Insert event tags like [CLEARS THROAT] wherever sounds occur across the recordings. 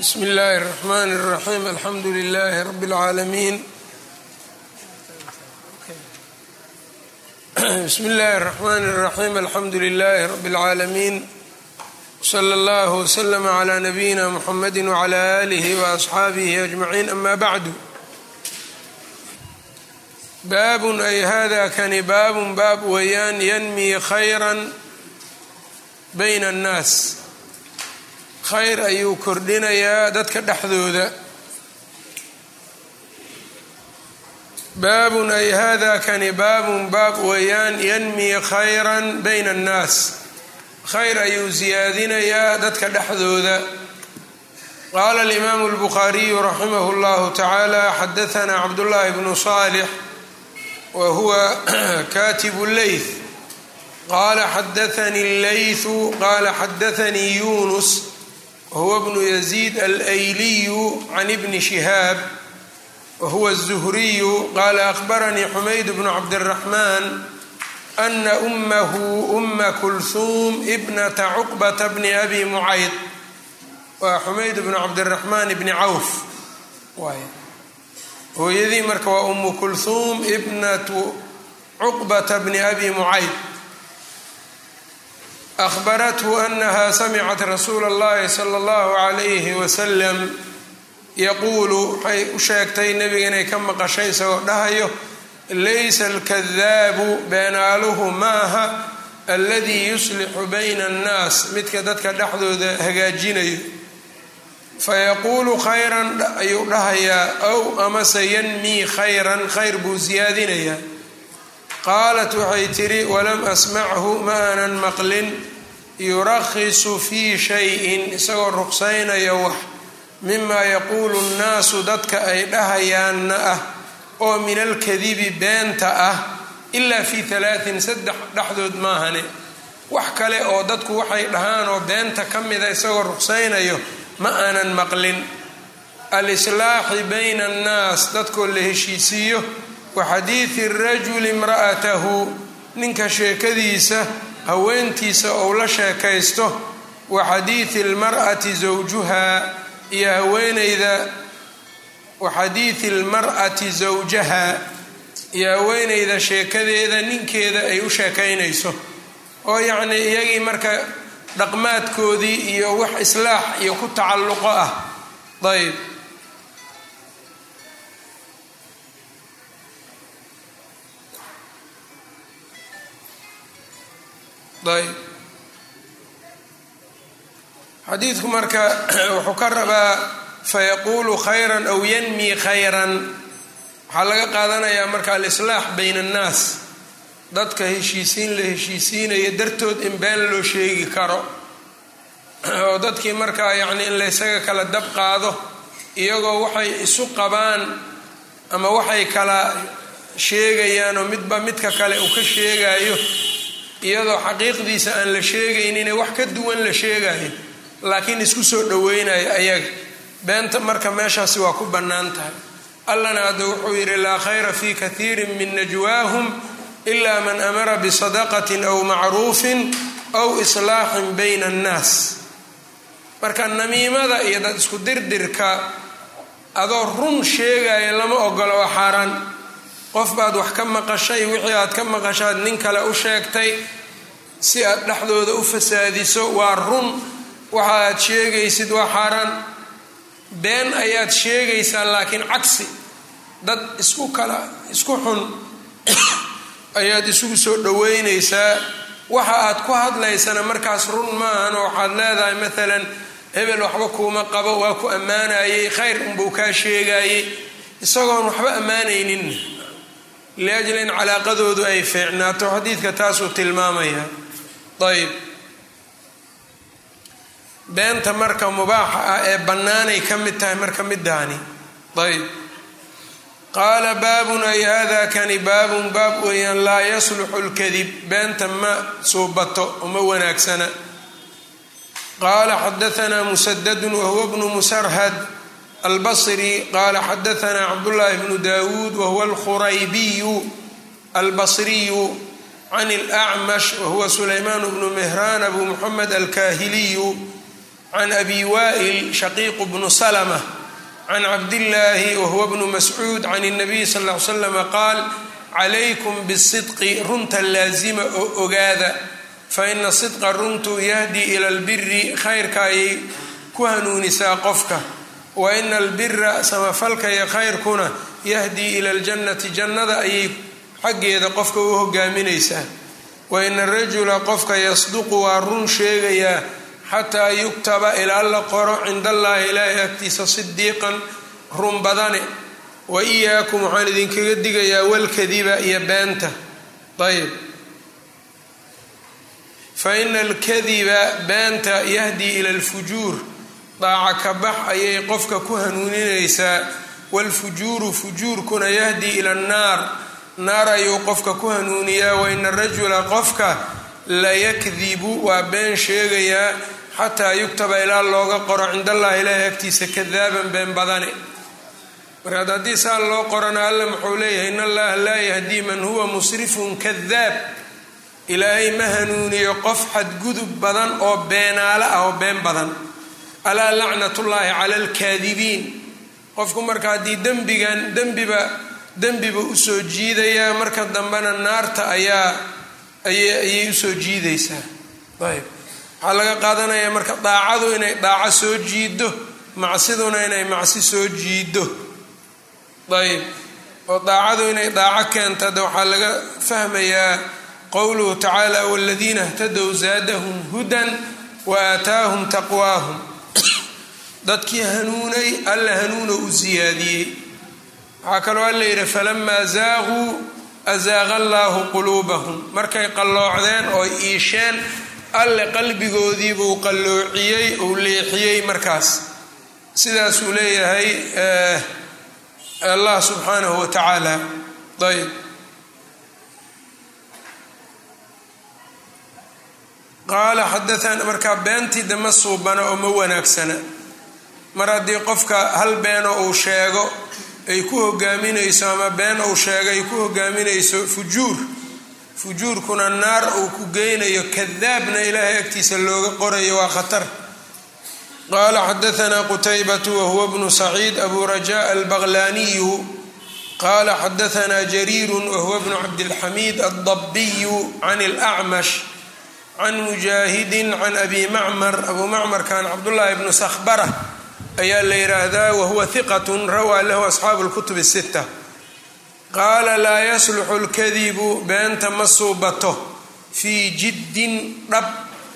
bsm اllahi الرحmn الرaxيm alxamdu لlh rb العaalamiin bsm اllahi الرحmn الرaxيm alxamdu لlh rb العaalamiin wslى اllah وslm عlى nabiyina mxamedi وعlى آlih وأصxaabih أجmaعin ama bعd baabun ay hada kani baabun baab weeyaan yanmi khayra bayna الnaas khayr ayuu kordhinayaa dadka dhexdooda. Baabun ay hada kani baabun baab weeyaan yanmi khayran bayna annaas. Khayr ayuu siyaadinayaa dadka dhexdooda. Qaala alimaamu albukhaariyu raximah اllahu tacaala xadahanaa cabdullaahi bnu salix wa huwa [CLEARS THROAT] katibu leyth qaala xadaanii leythu qaala xadaanii yunus whuwa bnu yaziid alayliyu can ibni shihaab wahuwa الzuhriyu qaala akhbaranii xumayd bnu cabdiraxmaan ana umahu uma kulhuum ibnata cuqbata bni abi mucayd waa xumayd bnu cabdiraxmaan bni cawf waay hooyadii marka waa umu kulhuum ibnatu cuqbata bni abi mucayd ahbarathu anaha samicat rasuula اllahi sala اllahu calayhi wasalam yaquulu waxay u sheegtay nebiga inay ka maqashay isagoo dhahayo laysa alkadaabu beenaaluhu maaha aladii yuslixu bayna annaas midka dadka dhexdooda hagaajinayo fayaquulu khayran ayuu dhahayaa ow amase yanmii khayran khayr buu siyaadinayaa qaalat waxay tidhi walam asmachu ma aanan maqlin. Yurakhisu fii shayin isagoo ruqsaynaya wax mima yaquulu nnaasu dadka ay dhahayaanna ah oo min alkadibi beenta ah ilaa fii halaatin saddex dhexdood maahane. Wax kale oo dadku waxay dhahaan oo beenta ka mida isagoo ruqsaynayo ma aanan maqlin. Alislaaxi bayna annaas dadkoo la heshiisiiyo wa xadiidi rajuli imra'atahu ninka sheekadiisa haweentiisa ou la sheekaysto wa xadiidi lmar'ati zawjuhaa iyo haweeneyda wa xadiidi lmar'ati zawjaha iyo haweeneyda sheekadeeda ninkeeda ay u sheekaynayso. Oo yacnii iyagii marka dhaqmaadkoodii iyo wax islaax iyo ku tacalluqo ah. Ayb ayb xadiidku marka wuxuu ka rabaa fayaquulu khayran aw yanmi khayran. Waxaa laga qaadanayaa marka alislaax bayna annaas. Dadka heshiisiin la heshiisiinaya dartood in been loo sheegi karo. Oo dadkii markaa yacni in laysaga kala dab qaado iyagoo waxay isu qabaan ama waxay kala sheegayaan oo midba midka kale uu ka sheegayo iyadoo xaqiiqdiisa aan la sheegaynine wax ka duwan la sheegayo laakiin isku soo dhoweynayo ayaga. Beenta marka meeshaasi waa ku bannaan tahay. Allana hadda wuxuu yidhi laa khayra fii katiirin min najwaahum ila man amara bisadaqatin aw macruufin aw islaaxin bayna annaas. Marka namiimada iyo dad isku dirdirka adoo run sheegaya lama ogolo waa xaaraan qof baad wax ka maqashay wixii aad ka maqashaad nin kale u sheegtay si aad dhexdooda u fasaadiso waa run. Waxa aad sheegaysid waa xaaraan. Been ayaad sheegaysaa laakiin cagsi. Dad isku kala isku xun [COUGHS] ayaad isugu soo dhoweynaysaa. Waxa aad ku hadlaysana markaas run maahan oo waxaad leedahay maalan hebel waxba kuuma qabo waa ku ammaanayey khayr unbuu kaa sheegayey. Isagoon waxba ammaanaynin liajli in calaaqadoodu ay fiicnaato xadiidka taasuu tilmaamaya ayb beenta marka mubaaxa ah ee bannaanay ka mid tahay marka midaani ayb qaala baabun ay hada kani baabun baab weeyaan laa yasluxu lkadib beenta ma suubato uma wanaagsana qaala xadaanaa musadadun wahuwa bnu musarhad albasri qaala xadaanaa cabdullaahi bnu daawuud wahuwa alkhuraybiyu albasriyu can alacmash wahuwa sulaymaanu bnu mihraan abu muxamed alkaahiliyu can abi waa'il shaqiiqu bnu salma can cabdillaahi wahuwa bnu mascuud can اnabiy sal ly slama qaal calaykum bisidqi runta laasima oo ogaada faina sidqa runtu yahdii ila lbiri khayrka ayay ku hanuunisaa qofka wa ina albira samafalka iyo khayrkuna yahdii ila aljannati jannada ayay xaggeeda qofka u hogaaminaysaa wa ina arajula qofka yasduqu waa run sheegayaa xataa yuktaba ilaa la qoro cinda allaahi ilaahi agtiisa sidiiqan run badane. Wa iyaakum waxaan idinkaga digayaa walkadiba iyo beenta. Ayb fa ina alkadiba beenta yahdii ila alfujuur daaca ka bax ayay qofka ku hanuuninaysaa. Waalfujuuru fujuurkuna yahdii ila annaar naar ayuu qofka ku hanuuniyaa. Wa ina arajula qofka layakdibu waa been sheegayaa xataa yuktaba ilaa looga qoro. Cind allahi ilaahi agtiisa kadaaban been badane. Markaad haddii saa loo qorana alla muxuu leeyahay in allaha laa yahdii man huwa musrifun kadaab ilaahay ma hanuuniyo qof xadgudub badan oo beenaale ah oo been badan alaa lacnatullaahi cala alkaadibiin. Qofku marka haddii dembigan dembiba dembiba u soo jiidayaa marka dambena naarta ayaa ayay u soo jiidaysaa. Ayb waxaa laga qaadanayaa marka daacadu inay daaco soo jiido macsiduna inay macsi soo jiido ayb oo daacadu inay daaco keento de waxaa laga fahmayaa qowluhu tacaala waladiina htadow zaadahum hudan wa aataahum taqwaahum dadkii hanuunay alla hanuuna u siyaadiyey. Waxaa kaloo alla yidhi falamaa zaaquu azaaqa allaahu quluubahum. Markay qalloocdeen oo iisheen alle qalbigoodiibuu qalloociyey uu leexiyey markaas. Sidaasuu leeyahay allah subxaanahu wa tacaala. Ayb qaala xadaana markaa beentii dama suubana oo ma wanaagsana mar haddii qofka hal beeno uu sheego ay ku hogaaminayso ama been uu sheego ay ku hogaaminayso fujuur. Fujuurkuna naar uu ku geynayo kadaabna ilaahay agtiisa looga qorayo waa khatar. Qaala xadaanaa qutaybatu wahuwa bnu saciid abu raja albaqlaniyu qaala xadaanaa jariiru wahuwa bnu cabdilxamiid aldabiyu can اlacmash can mujaahidin can abi macmar abu macmarkan cabdullaahi bnu sakhbara ayaa la yidhaahdaa wahuwa hiqatun rawaa lahu asxaabu lkutub sita qaala laa yasluxu lkadibu beenta ma suubato fii jiddin dhab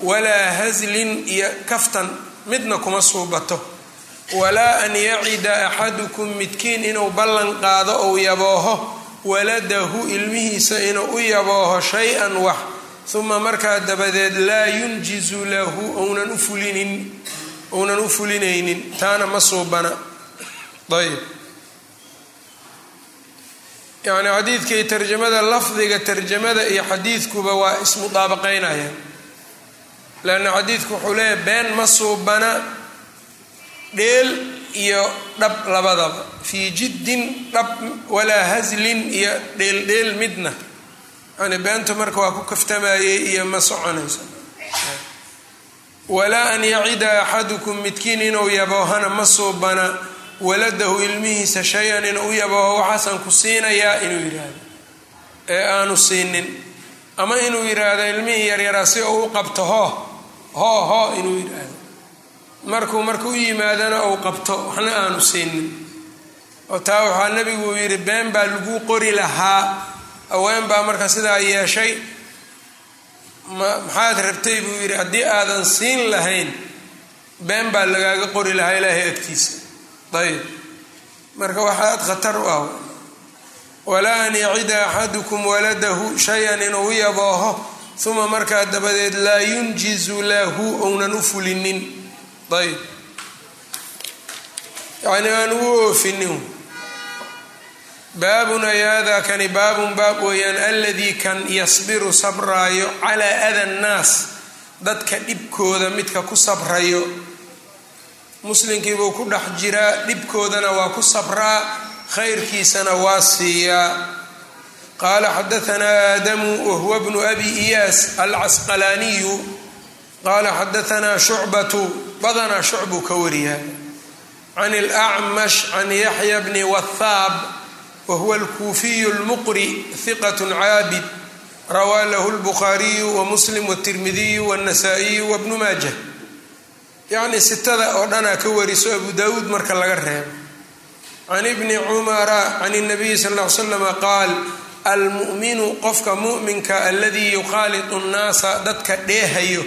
walaa haslin iyo kaftan midna kuma suubato walaa an yacida axadukum midkiin inuu ballan qaado ou yabooho. Waladahu ilmihiisa inuu u yabooho shay-an wax. Uma markaa dabadeed laa yunjizu lahu ounan ufulinin uunan u fulinaynin taana ma suubana ayb yacni xadiidkii tarjamada lafdiga tarjamada iyo xadiidkuba waa ismudaabaqaynayaan leanna xadiidku wuxuu leeyahy been ma suubana dheel iyo dhab labadaba. Fii jiddin dhab walaa haslin iyo dheeldheel midna. Yani beenta marka waa ku kaftamayey iyo ma soconayso walaa an yacida axadukum midkiin inuu yaboohana ma suubana waladahu ilmihiisa shay-an inuu u yabooho waxaasaan ku siinayaa inuu yidhaahdo. Ee aanu siinin ama inuu yidhaahdo ilmihii yaryaraa si uu u qabto hoo hoo hoo inuu yidhaahdo. Markuu marka u yimaadana uu qabto waxna aanu siinin. Oo taa waxaa nebigu yidhi been baa lagu qori lahaa. Haween baa marka sidaa yeeshay maxaad rabtay buu yidhi haddii aadan siin lahayn been baa lagaaga qori lahaa ilaahay agtiisa. Ayb marka waxaad khatar u ah walaa an yacida axadukum waladahu shay-an inuu yabooho uma markaa dabadeed laa yunjizu lahu ounan u fulinin. Ayb yani aan ugu oofinin baabun ay hada kani baabun baab weeyaan aladii kan yasbiru sabraayo calaa ada nnaas dadka dhibkooda midka ku sabrayo. Muslimkiibuu ku dhex jiraa dhibkoodana waa ku sabraa khayrkiisana waa siiyaa. Qaala xadaanaa aadamu wahuwa bnu abi iyaas alcasqalaaniyu qaala xadaanaa shucbatu badanaa shucbuu ka wariyaa. Can اlأcmash can yaxya bni wahaab wahuwa alkuufiyu اlmuqri hiqat caabid rawaa lahu اlbukhaariyu wamuslim wاtirmidiyu wاnasaa'iyu wabnu maajah yacni sitada oo dhanaa ka wariso abu daawuud marka laga reebo can ibni cumara can الnabiyi sal ll ly slama qaal almu'minu qofka mu'minka aladii yukhaalitu nnaasa dadka dheehayo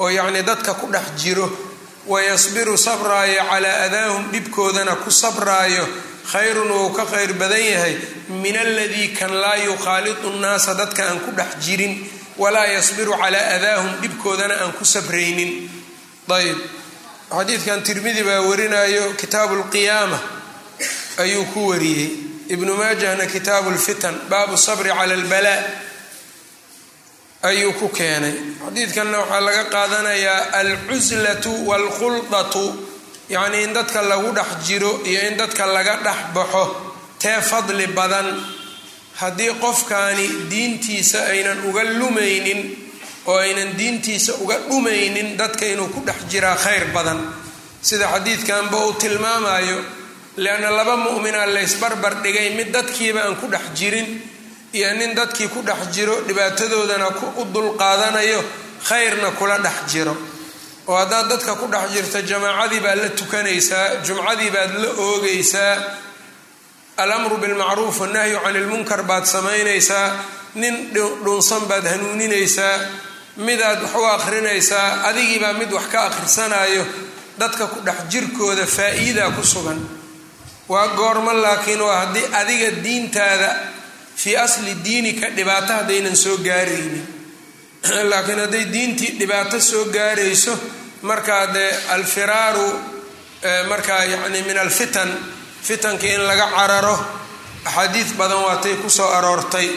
oo yacni dadka ku dhex jiro wayasbiru sabraayo calaa adaahum dhibkoodana ku sabraayo. khayrun wou ka khayr badan yahay. min aladii kan laa yukhaalitu nnaasa dadka aan ku dhex jirin. walaa yasbiru calaa adaahum dhibkoodana aan ku sabraynin. ayb xadiidkan tirmidi baa warinayo kitaabu lqiyaama ayuu ku wariyey. ibnu maajahna kitaabu lfitan baabu sabri cala albalaa ayuu ku keenay. Xadiidkanna waxaa laga qaadanayaa alcuslatu waalkhuldatu yacnii in dadka lagu dhex jiro iyo in dadka laga dhex baxo tee fadli badan. Haddii qofkaani diintiisa aynan uga lumaynin oo aynan diintiisa uga dhumaynin dadka inuu ku dhex jiraa khayr badan. Sida xadiidkanba uu tilmaamayo leanna laba mu'mina laysbarbar dhigay mid dadkiiba aan ku dhex jirin iyo nin dadkii ku dhex jiro dhibaatadoodana u dulqaadanayo khayrna kula dhex jiro. Oo haddaad dadka ku dhex jirto jamaacadii baad la tukanaysaa jumcadii baad la oogaysaa alamru bilmacruuf wannahyu cani lmunkar baad samaynaysaa nin dhunsan baad hanuuninaysaa midaad wax u akhrinaysaa adigiibaa mid wax ka akhrisanayo dadka ku dhex jirkooda faa-iida ku sugan. Waa goormo laakiin waa haddii adiga diintaada fii asli diinika dhibaato haddaynan soo gaaraynin. [CLEARS THROAT] Laakiin hadday diintii dhibaato soo gaarayso markaa dee alfiraaru markaa yacni min alfitan fitanka in laga cararo axaadiid badan waatay ku soo aroortay.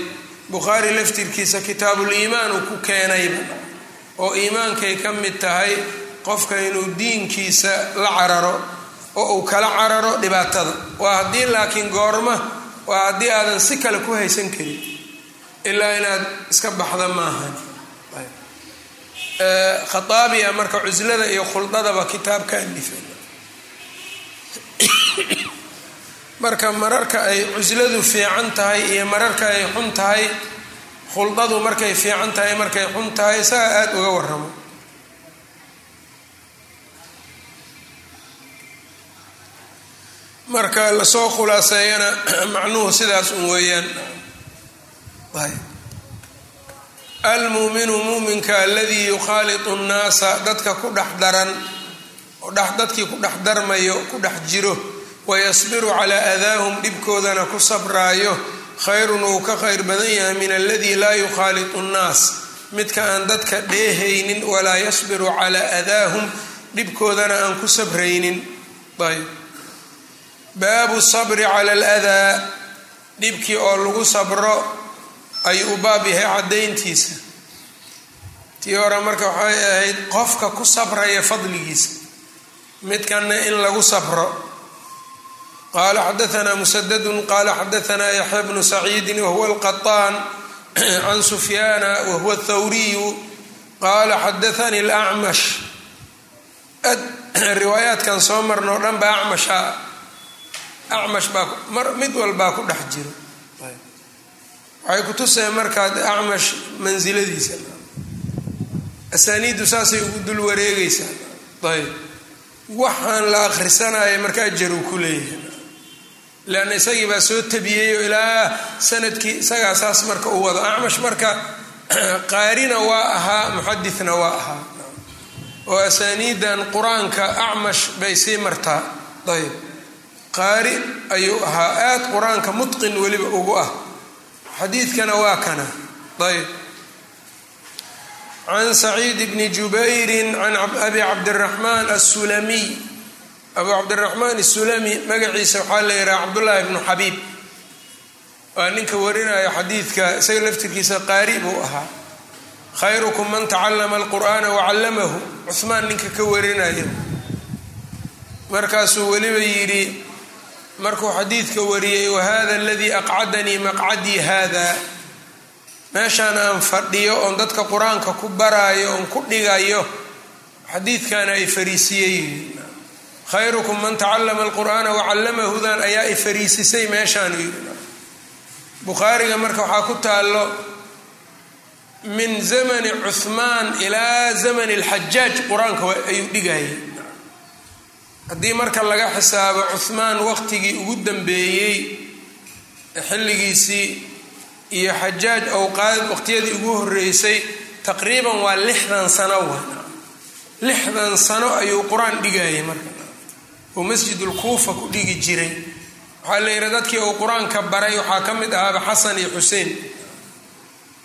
Bukhaari laftirkiisa kitaabuliimaan uu ku keenayba oo iimaankay ka mid tahay qofka inuu diinkiisa la cararo oo uu kala cararo dhibaatada. Waa haddii laakiin goorma waa haddii aadan si kale ku haysan karin ilaa inaad iska baxda maahan khaaabiya marka cuslada iyo khuldadaba kitaab ka alifay marka mararka ay cusladu fiican tahay iyo mararka ay xun tahay khuldadu markay fiican tahay markay xun tahay saa aada uga waramo marka la soo khulaaseeyana [CLEARS THROAT] macnuhu sidaas un weeyaan. Almuuminu muuminka aladii yukhaalitu nnaasa dadka ku dhex daran dadkii ku dhex darmayo ku dhex jiro wayasbiru calaa adaahum dhibkoodana ku sabraayo khayrun uu ka khayr badan yahay min aladii laa yukhaalitu nnaas. Midka aan dadka dheehaynin walaa yasbiru calaa adaahum dhibkoodana aan ku sabraynin. Ayb baabu sabri cala aladaa dhibkii oo lagu sabro ayuu u baab yahay caddayntiisa. Tii hore marka waxay ahayd qofka ku sabraya fadligiisa midkanna in lagu sabro. Qaala xadaanaa musadadun qaala xadaanaa yaxya bnu saciidin wahuwa alqaطaan can [CLEARS THROAT] sufyaana wahuwa athawriyu qaala xadaanii alacmash [CLEARS THROAT] riwaayaadkan soo marno o dhan ba acmasha acmash baa mid walbaa ku dhex jiro. Waxay ku tuseen markaad acmash mansiladiisa asaaniiddu saasay ugu dul wareegaysaa. Ayb. Waxaan la akhrisanaya marka ajaruu ku leeyahay. Leanna isagii baa soo tabiyeyoo ilaa sannadkii isagaa saas marka u wado acmash marka [CLEARS THROAT] qaarina waa ahaa muxadithna waa ahaa. Oo asaaniidan qur'aanka acmash bay sii martaa. Ayb qaari ayuu ahaa aad qur'aanka mutqin weliba ugu ah. Xadiidkana waa kana. Ayb can saciid bni jubayrin can abi cabdiraxmaan asulamiy abu cabdiraxmaan asulami magaciisa waxaa la yidhaha cabdullaahi bnu xabiib. Waa ninka warinaya xadiidka isaga laftirkiisa qaari buu ahaa. Khayrukum man tacallama alqur'aana wacallamahu cuhmaan ninka ka warinaya markaasuu weliba yidhi markuu xadiidka wariyey wahada aladii aqcadanii maqcadii hada meeshaan aan fadhiyo oon dadka qur'aanka ku baraayo oon ku dhigayo xadiidkana ay fariisiyey. Khayrukum man tacallama alqur'aana wacallamahudan ayaa ay fariisisay meeshaan bukhaariga marka waxaa ku taallo min zamani cuhmaan ilaa zamani alxajaaj qur'aanka ayuu dhigayay haddii marka laga xisaabo cuhmaan waqtigii ugu dambeeyey xilligiisii iyo xajaaj owqaad waqtiyadii ugu horeysay taqriiban waa lixdan sano wa lixdan sano ayuu qur'aan dhigayay marka. Oo masjidulkuufa ku dhigi jiray. Waxaa la yidhi dadkii uu qur'aanka baray waxaa ka mid ahaaba xasan iyo xuseen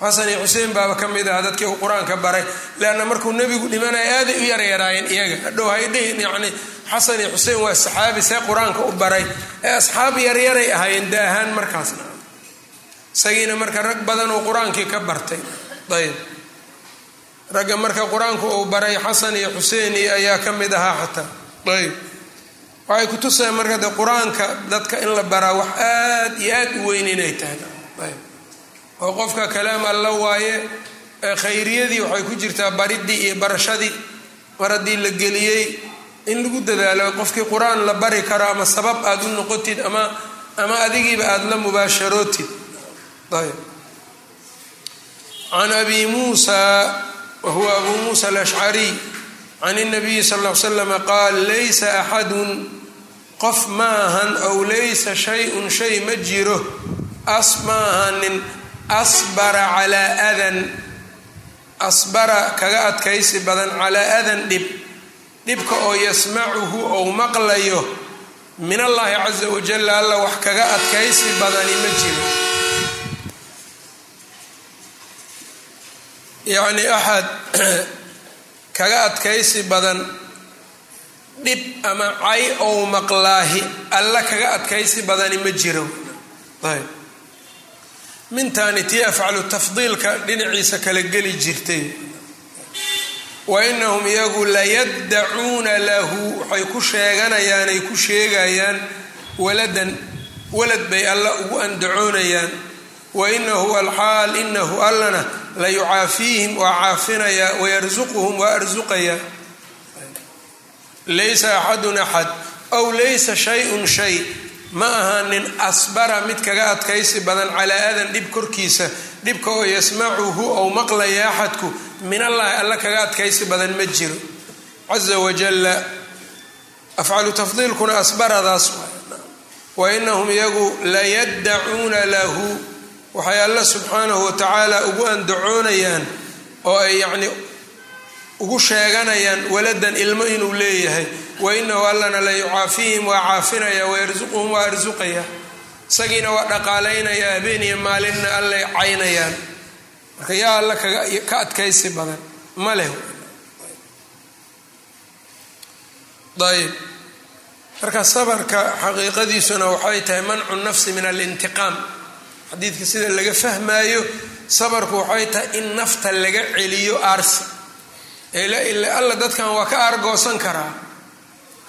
xasan iyo xuseen baaba ka mid ahaa dadkii uu qur'aanka baray leanna markuu nebigu dhimanaya aaday u yaryaraayeen iyaga. Hadhow haydhihin yacni xasan iyo xuseen waa saxaabi see qur'aanka u baray. Ee asxaab yaryaray ahaayeen da ahaan markaasna. Isagiina marka rag badan uu qur'aankii ka bartay. Ayb ragga marka qur'aanku uu baray xasan iyo xuseen iyo ayaa ka mid ahaa xataa. Ayb waxay ku tusaya marka de qur'aanka dadka in la baraa wax aad iyo aad u weyn inay tahay. Ayb oo qofka kalaam alla waaye khayriyadii waxay ku jirtaa baridii iyo barashadii mar haddii la geliyey in lagu dadaalo qofkii qur'aan la bari karo ama sabab aad u noqotid ama ama adigiiba aada la mubaasharootid. Ayb can abi muusa wa huwa abu muusa alashcariy can اnabiyi sal l slam qaal laysa axadun qof ma ahan ow laysa shay-un shay ma jiro as ma ahanin asbara calaa adan asbara kaga adkaysi badan calaa adan dhib dhibka oo yasmacuhu ou maqlayo min allahi caza wajal alla wax kaga adkaysi badani ma jiro yacni axad kaga adkaysi badan dhib ama cay ou maqlaahi alla kaga adkaysi badani ma jiro ayb mintaani tii afcalu tafdiilka dhinaciisa kala geli jirtay. Wa inahum iyagu layaddacuuna lahu waxay ku sheeganayaan ay ku sheegayaan waladan walad bay alla ugu andacoonayaan. Wa inahu alxaal inahu allana la yucaafiihim waa caafinayaa wayarsuquhum waa arsuqayaa laysa axadun axad ow laysa shay-un shay ma ahaanin asbara mid kaga adkaysi badan calaa adan dhib korkiisa dhibka oo yasmacuhu ou maqlaya axadku min allahi alla kaga adkaysi badan ma jiro. Caza wajalla afcalu tafdiilkuna asbaradaas wa inahum iyagu layaddacuuna lahu waxay alla subxaanahu watacaala ugu andacoonayaan oo ay yacni ugu sheeganayaan waladan ilmo inuu leeyahay wa inahu allana la yucaafiihim waa caafinaya wayarsuquhum waa arsuqaya isagiina waa dhaqaalaynaya habeen iyo maalinna allay caynayaan. Marka yaa alla ka adkaysi badan ma leh. Ayb marka sabarka xaqiiqadiisuna waxay tahay mancu nafsi min alintiqaam. Xadiidka sida laga fahmaayo sabarku waxay tahay in nafta laga celiyo aarsi alla dadkan waa ka aargoosan karaa.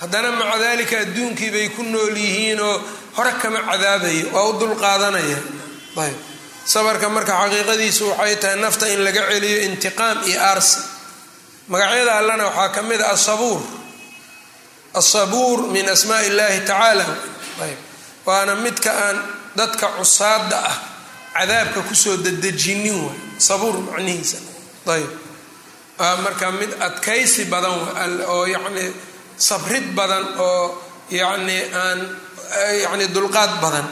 Haddana maca dalika adduunkii bay ku nool yihiin oo hore kama cadaabayo waa u dulqaadanaya. Ayb. Sabarka marka xaqiiqadiisu waxay tahay nafta in laga celiyo intiqaam iyo aarsi. Magacyada allana waxaa ka mid a asabuur asabuur min asmaa illahi tacaala. Ayb. Waana midka aan dadka cusaada ah cadaabka ku soo dedejinin waay. Sabuur macnihiisa. Ayb marka mid adkaysi badan oo yacni sabrid badan oo yacni aan yacni dulqaad badan.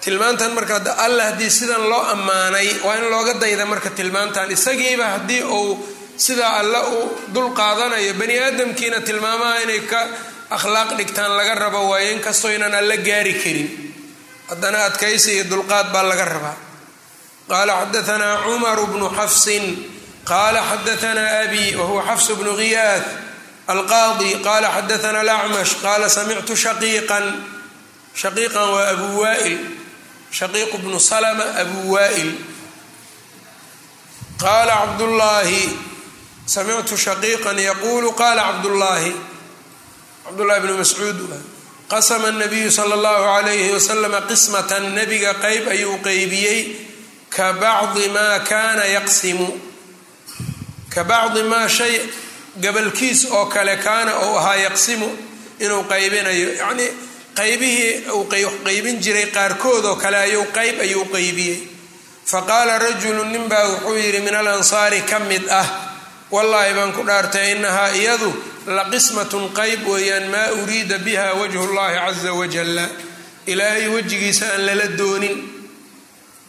Tilmaantan marka alla haddii sidan loo ammaanay waa in looga dayda marka tilmaantan. Isagiiba haddii uu sidaa alla u dul qaadanayo bani aadamkiina tilmaamaha inay ka akhlaaq dhigtaan laga rabo waayo inkastoo inaan alla gaari karin. Haddana adkaysi iyo dulqaad baa laga rabaa qala xadaanaa cumaru bnu xafsin qala xadaanaa abi wahuwa xafs bnu khiyaad alqaadi qala xadaanaa alacmash qala samictu shaqiiqan shaqiiqan waa abu waail shaqiiq bnu salma abu waail qala cabdullaahi samictu shaqiiqan yaquulu qala cabdullaahi cabdullahi bnu mascuud qasma nabiyu sala allahu alayhi wasalama qismatan nabiga qeyb ayuu qeybiyey ka bacdi maa kaana yaqsimu ka bacdi maa shay gabalkiis oo kale kaana uu ahaa yaqsimu inuu qaybinayo yacnii qaybihii uu qaybin jiray qaarkood oo kale ayuu qayb ayuu qaybiyey fa qaala rajulu ninbaa wuxuu yidhi min alansaari ka mid ah wallaahi baan ku dhaartay inahaa iyadu la qismatun qayb weeyaan maa uriida biha wajhu llahi caza wajalla ilaahay wejigiisa aan lala doonin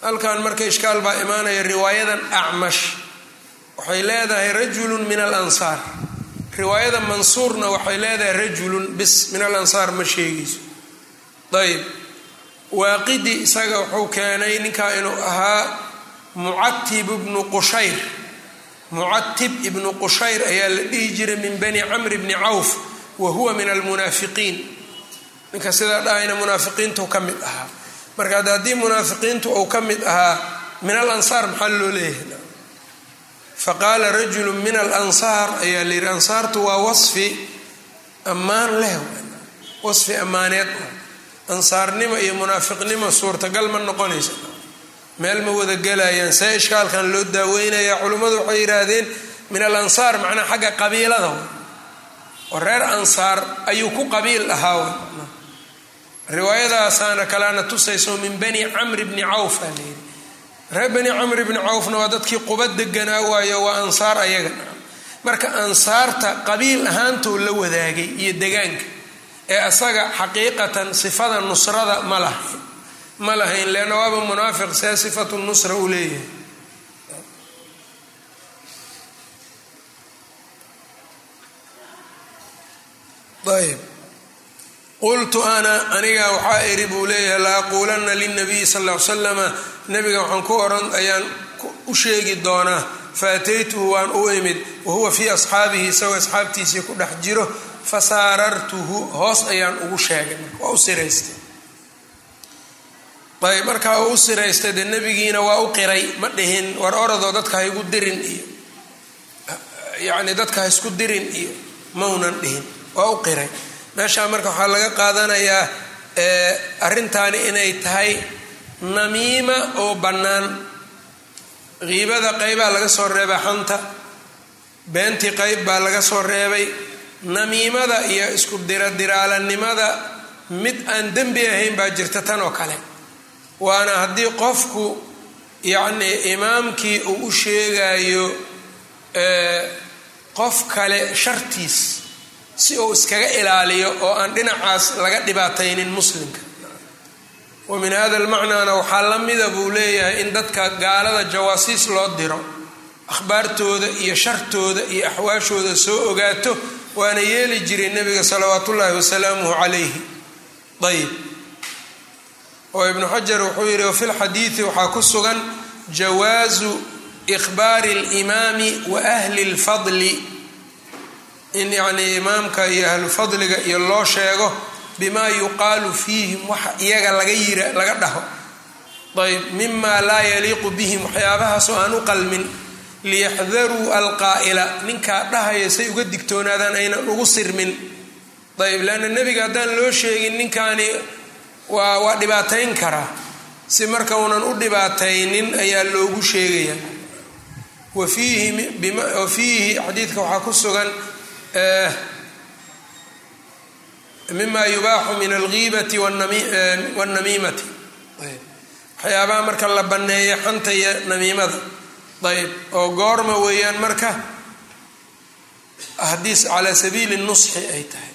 halkan marka ishkaal baa imaanaya riwaayadan acmash. Waxay leedahay rajulun min alansaar. Riwaayada mansuurna waxay leedahay rajulun bis min alansaar ma sheegayso ayb waaqidi isaga wuxuu keenay ninkaa inuu ahaa mucatib ibnu qushayr. Mucatib ibnu qushayr ayaa la dhihi jiray min bani camr bni cawf wa huwa min almunaafiqiin. Ninka sidaa dhahayna munaafiqiintu ka mid ahaa marka ad haddii munaafiqiintu uu ka mid ahaa min alansaar maxaa loo leeyahay? Faqaala rajulu min alansaar ayaa la yidhi ansaartu waa wasfi ammaan leh. Wasfi ammaaneed. Ansaarnimo iyo munaafiqnimo suurtagal ma noqonaysa meel ma wada gelayaan see ishkaalkan loo daaweynaya culimmadu waxay yidhaahdeen min alansaar macnaa xagga qabiilada. Oo reer ansaar ayuu ku qabiil ahaa riwaayadaasaana kalena tusayso min bani camr bni cawf aa layidhi reer bani camr bni cawfna waa dadkii quba deganaa waayo waa ansaar ayaga. Marka ansaarta qabiil ahaantou la wadaagay iyo degaanka ee asaga xaqiiqatan sifada nusrada ma lahayn. Ma lahayn leanna waaba munaafiq see sifatu nusra uu leeyahay. Ayb qultu ana aniga waxaa iri buu leeyahay la aquulanna sal ly slama nabiga waxaan ku oran ayaan u sheegi doonaa faataytuhu waan u imid wahuwa fii asxaabihi isagoo asxaabtiisii ku dhex jiro fasaarartuhu hoos ayaan ugu sheegay waa u siraystay. Ayb markaa uu u siraystay dee nebigiina waa u qiray ma dhihin war oradoo dadka ha igu dirin iyo yacni dadka ha isku dirin iyo maunan dhihin waa u qiray meeshaa marka waxaa laga qaadanayaa arrintaani inay tahay namiima oo bannaan. Qiibada qeybaa laga soo reebay xanta. Beentii qeyb baa laga soo reebay. Namiimada iyo isku diradiraalanimada mid aan dembi ahayn baa jirta tan oo kale. Waana haddii qofku yacnii imaamkii uu u sheegayo qof kale shartiis si uu iskaga ilaaliyo oo aan dhinacaas laga dhibaataynin muslimka. Wa min hada almacnaana waxaa la mida buu leeyahay in dadka gaalada jawaasiis loo diro akhbaartooda iyo shartooda iyo axwaashooda soo ogaato waana yeeli jiray nebiga salawaat ullaahi wasalaamuhu calayhi. Ayb oo ibnu xajar wuxuu yidhi wafi lxadiidi waxaa ku sugan jawaasu ikhbaari alimaami wa ahli lfadli in yacnii imaamka iyo ahlu fadliga iyo loo sheego bimaa yuqaalu fiihim waxa iyaga laga yira laga dhaho. Ayb mima laa yaliiqu bihim waxyaabahaasoo aan u qalmin liyaxdaruu alqaa'ila ninkaa dhahaya say uga digtoonaadaan aynan ugu sirmin. Ayb leanna nebiga haddaan loo sheegin ninkaani waa waa dhibaatayn karaa si marka unan u dhibaataynin ayaa loogu sheegaya wa fiihi xadiidka waxaa ku sugan mima yubaaxu min algiibati wاnnamiimati waxyaabaha marka la banneeyo xanta iyo namiimada. Ayb. Oo goorma weeyaan marka hadiis calaa sabiili nusxi ay tahay.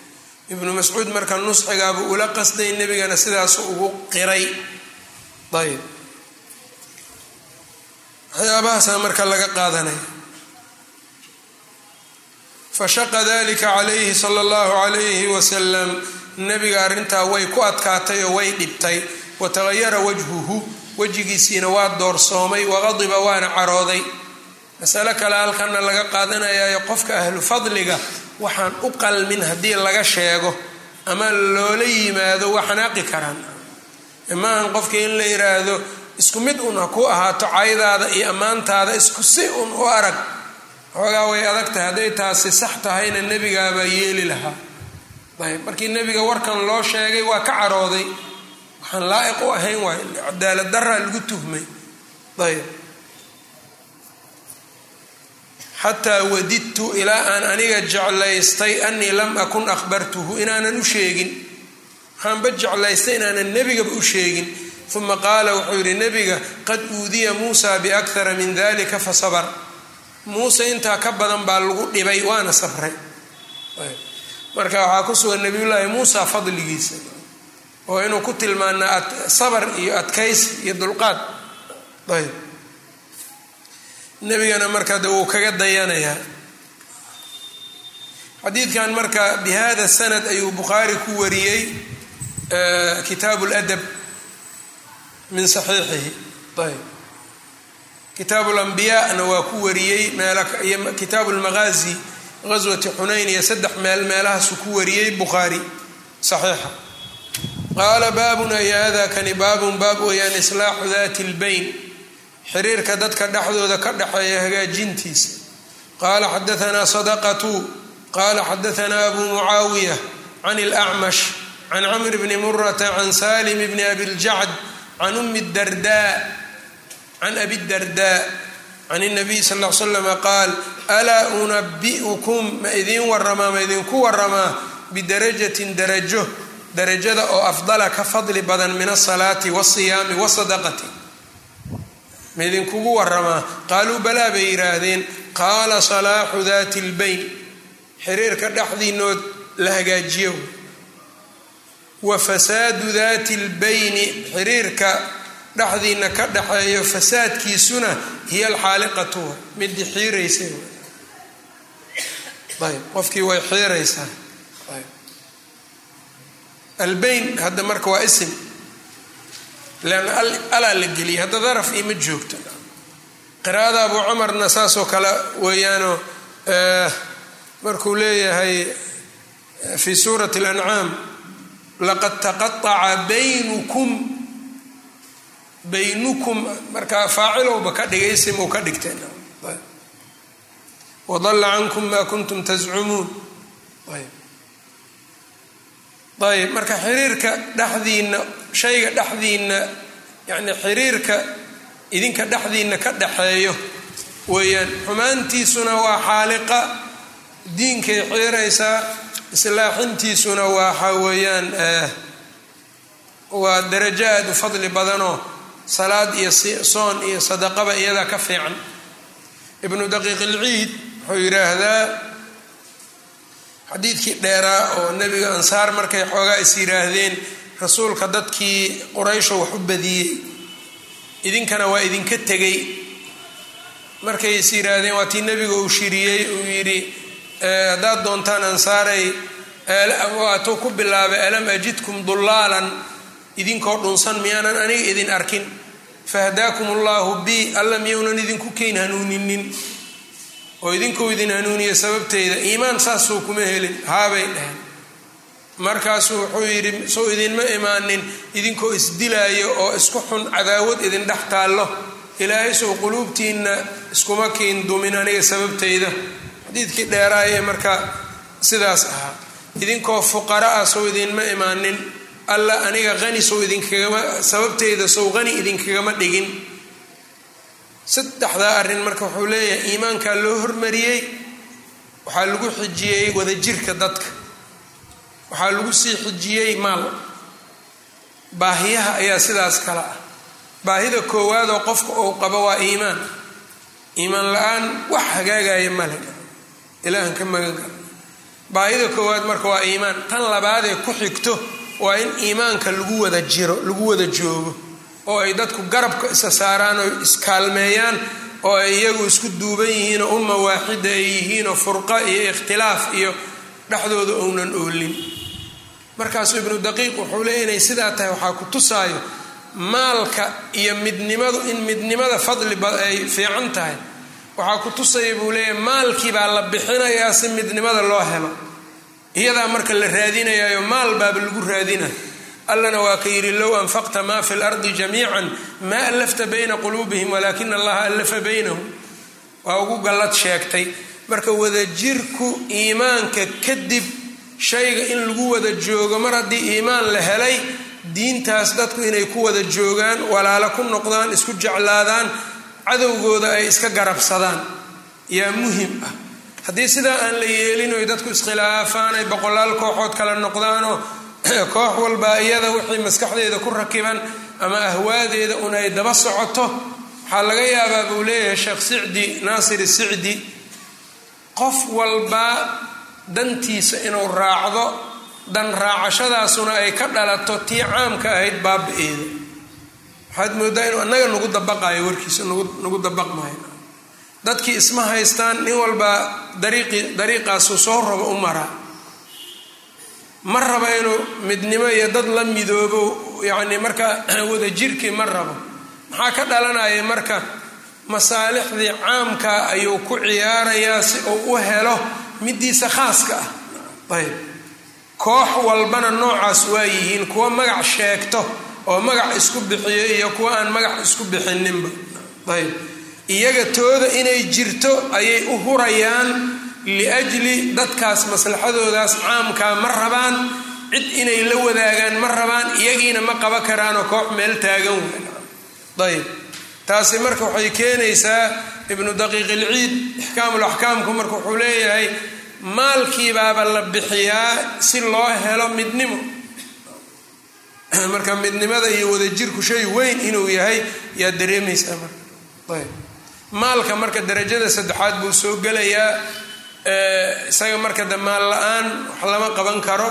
Ibnu mascuud marka nusxigaabuu ula qasday nebigana sidaas ugu qiray. Ayb. Waxyaabahaasa marka laga qaadanaya fashaqa dalika calayhi sala allahu calayhi wasalam nebiga arrintaa way ku adkaatay oo way dhibtay watahayara wajhuhu wejigiisiina waa doorsoomay waqadiba waana carooday masale kale halkana laga qaadanayayo qofka ahlu fadliga waxaan u qalmin haddii laga sheego ama loola yimaado waa xanaaqi karaan maahan qofka in la yiraahdo isku mid un ha ku ahaato caydaada iyo ammaantaada isku si un u arag xoogaa way adag tahay hadday taasi sax tahayna nebigaabaa yeeli lahaa ayb markii nebiga warkan loo sheegay waa ka carooday waxaan laa'iq u ahayn waay cadaalad daraa lagu tuhmay. Ayb xataa wadidtu ilaa aan aniga jeclaystay anii lam akun akhbartuhu inaanan u sheegin. Waxaanba jeclaystay inaanan nebigaba u sheegin. Uma qaala wuxuu yidhi nebiga qad uudiya muusa biakhara min dalika fasabr muuse intaa ka badan baa lagu dhibay waana sabray. Marka waxaa ku sugan nabiyullaahi muusa fadligiisa oo inuu ku tilmaanaa sabar iyo adkaysi iyo dulqaad. Ayb. Nebigana marka de wuu kaga dayanayaa. Xadiidkan marka bi hada sanad ayuu bukhaari ku wariyey kitaabu ladab min saxiixihi. Ayb kitaabu lambiyaana waa ku wariyey meeliyo kitaabu lmaqaazi gaswati xunayn iyo saddex meel meelahaasu ku wariyey bukhaari saxiixa. Qaala baabun ay hada kani baabun baab weeyaan islaaxu dati lbayn xiriirka dadka dhexdooda ka dhexeeya hagaajintiisa. Qaala xadaanaa sadaqatu qaala xadaanaa abu mucaawiya can اlacmash can camr bni murata can salim bni abi ljacd can umi darda can abi darda can اnabiy sal l slam qaal alaa unabi'ukum ma idiin waramaa ma idinku waramaa bidarajatin darajo darajada oo afdala ka fadli badan min asalaati wasiyaami wasadaqati ma idinkugu waramaa qaaluu balaa bay yidhaahdeen qaala salaaxu dati lbayn xiriirka dhexdiinood la hagaajiyo wa fasaadu dati lbayni xiriirka dhexdiina ka dhexeeyo fasaadkiisuna hiya alxaaliqatu. Midii xiiraysa ayb qofkii way xiiraysaa albayn hadda marka waa isim. Leanna alaa la geliyay hadda daraf ima joogto. Qiraa'ada abu cumarna saasoo kale weeyaano markuu leeyahay fi suurati اlancaam laqad taqaطaca baynukum baynukum markaa faacilowba ka dhigay isim uu ka dhigteen. Wadalla cankum ma kuntum tascumuun ayb. Marka xiriirka dhexdiina shayga dhexdiina yani xiriirka idinka dhexdiina ka dhexeeyo weeyaan xumaantiisuna waa xaaliqa. Diinkay xiiraysaa islaaxintiisuna waxa weeyaan waa darajo aad u fadli badanoo salaad iyo soon iyo sadaqaba iyadaa ka fiican. Ibnu daqiiq ilciid wuxuu yidhaahdaa xadiidkii dheeraa oo nebiga ansaar markay xoogaa is yidhaahdeen rasuulka dadkii quraysho wax u badiyey. Idinkana waa idinka tegay markay is yidhaahdeen waa tii nebiga uu shiriyey uu yidhi haddaad doontaan ansaaray waatuu ku bilaabay alam ajidkum dullaalan idinkoo dhunsan miyaanan aniga idin arkin. Fahdaakum allahu bi alla miyounan idinku keyn hanuuninin. Oo idinkuu idin hanuuniya sababteeda iimaan saasuu kuma helin haabay dheheen markaasuu wuxuu yidhi soo idinma imaanin idinkoo isdilaayo oo isku xun cadaawad idin dhex taallo. Ilaahay sow quluubtiinna iskuma kiin dumin aniga sababteyda. Xadiidkii dheeraaye marka sidaas ahaa. Idinkoo fuqara ah sow idinma imaanin alla aniga qani sow idinkagama sababteyda sow qani idinkagama dhigin. Saddexdaa arrin marka wuxuu leeyahay iimaankaa loo hormariyey waxaa lagu xijiyey wadajirka dadka. Waxaa lagu sii xijiyey maal. Baahiyaha ayaa sidaas kale ah. Baahida koowaadoo qofka uu qabo waa iimaan. Iimaan la'aan wax hagaagaya male ilaahan ka magan kara baahida koowaad marka waa iimaan. Tan labaadee ku xigto waa in iimaanka lagu wada jiro lagu wada joogo oo ay dadku garabka isa saaraan oo iskaalmeeyaan oo ay iyagu isku duuban yihiinoo umma waaxida ay yihiinoo furqa iyo ikhtilaaf iyo dhexdooda ounan oolin. Markaasuu ibnu daqiiq wuxuu leeya inay sidaa tahay waxaa ku tusaayo maalka iyo midnimadu in midnimada fadli ay fiican tahay. Waxaa ku tusaya buu leeyahy maalkii baa la bixinayaa si midnimada loo helo iyadaa marka la raadinayayo maal baaba lagu raadinaya allana waa ka yidhi low anfaqta maa fi lardi jamiican maa allafta bayna quluubihim walaakina allaha allafa baynahum. Waa ugu gallad sheegtay. Marka wadajirku iimaanka kadib shayga in lagu wada joogo mar haddii iimaan la helay diintaas dadku inay ku wada joogaan walaalo ku noqdaan isku jeclaadaan cadowgooda ay iska garabsadaan. Yaa muhiim ah haddii sidaa aan la yeelin oy dadku iskhilaafaan ay boqolaal kooxood kala noqdaanoo [CLEARS THROAT] koox walbaa iyada wixii maskaxdeeda ku rakiban ama ahwaadeeda un ay daba socoto waxaa laga yaabaa buu leeyahay sheekh sicdi naasir sicdi qof walbaa dantiisa inuu raacdo dan raacashadaasuna ay ka dhalato tii caamka ahayd baaba-eeda waxaad moodaa inuu annaga nagu dabaqayo warkiisa nagu dabaqmayo dadkii isma haystaan nin walbaa dariiqii dariiqaasu soo rabo u maraa ma raba inuu midnimo iyo dad la midoobo yacni marka [CLEARS THROAT] wadajirkii ma rabo. Maxaa ka dhalanaya marka masaalixdii caamka ayuu ku ciyaarayaa si uu u helo midiisa khaaska ah? Ayb. Koox walbana noocaas waa yihiin kuwa magac sheegto oo magac isku bixiyo iyo kuwa aan magac isku bixininba ayb iyaga tooda inay jirto ayay u hurayaan liajli dadkaas maslaxadoodaas caamkaa ma rabaan cid inay la wadaagaan ma rabaan iyagiina ma qaba karaanoo koox meel taagan ayb taasi marka waxay keenaysaa ibnu daqiiq ilciid ixkaamul axkaamku marka wuxuu leeyahay maalkiibaaba la bixiyaa si loo helo midnimo. [CLEARS THROAT] Marka midnimada iyo wadajirku shay weyn inuu yahay yaa dareemaysaa marka. Ayb maalka marka darajada saddexaad buu soo gelayaa isaga marka de maal la'aan wax lama qaban karo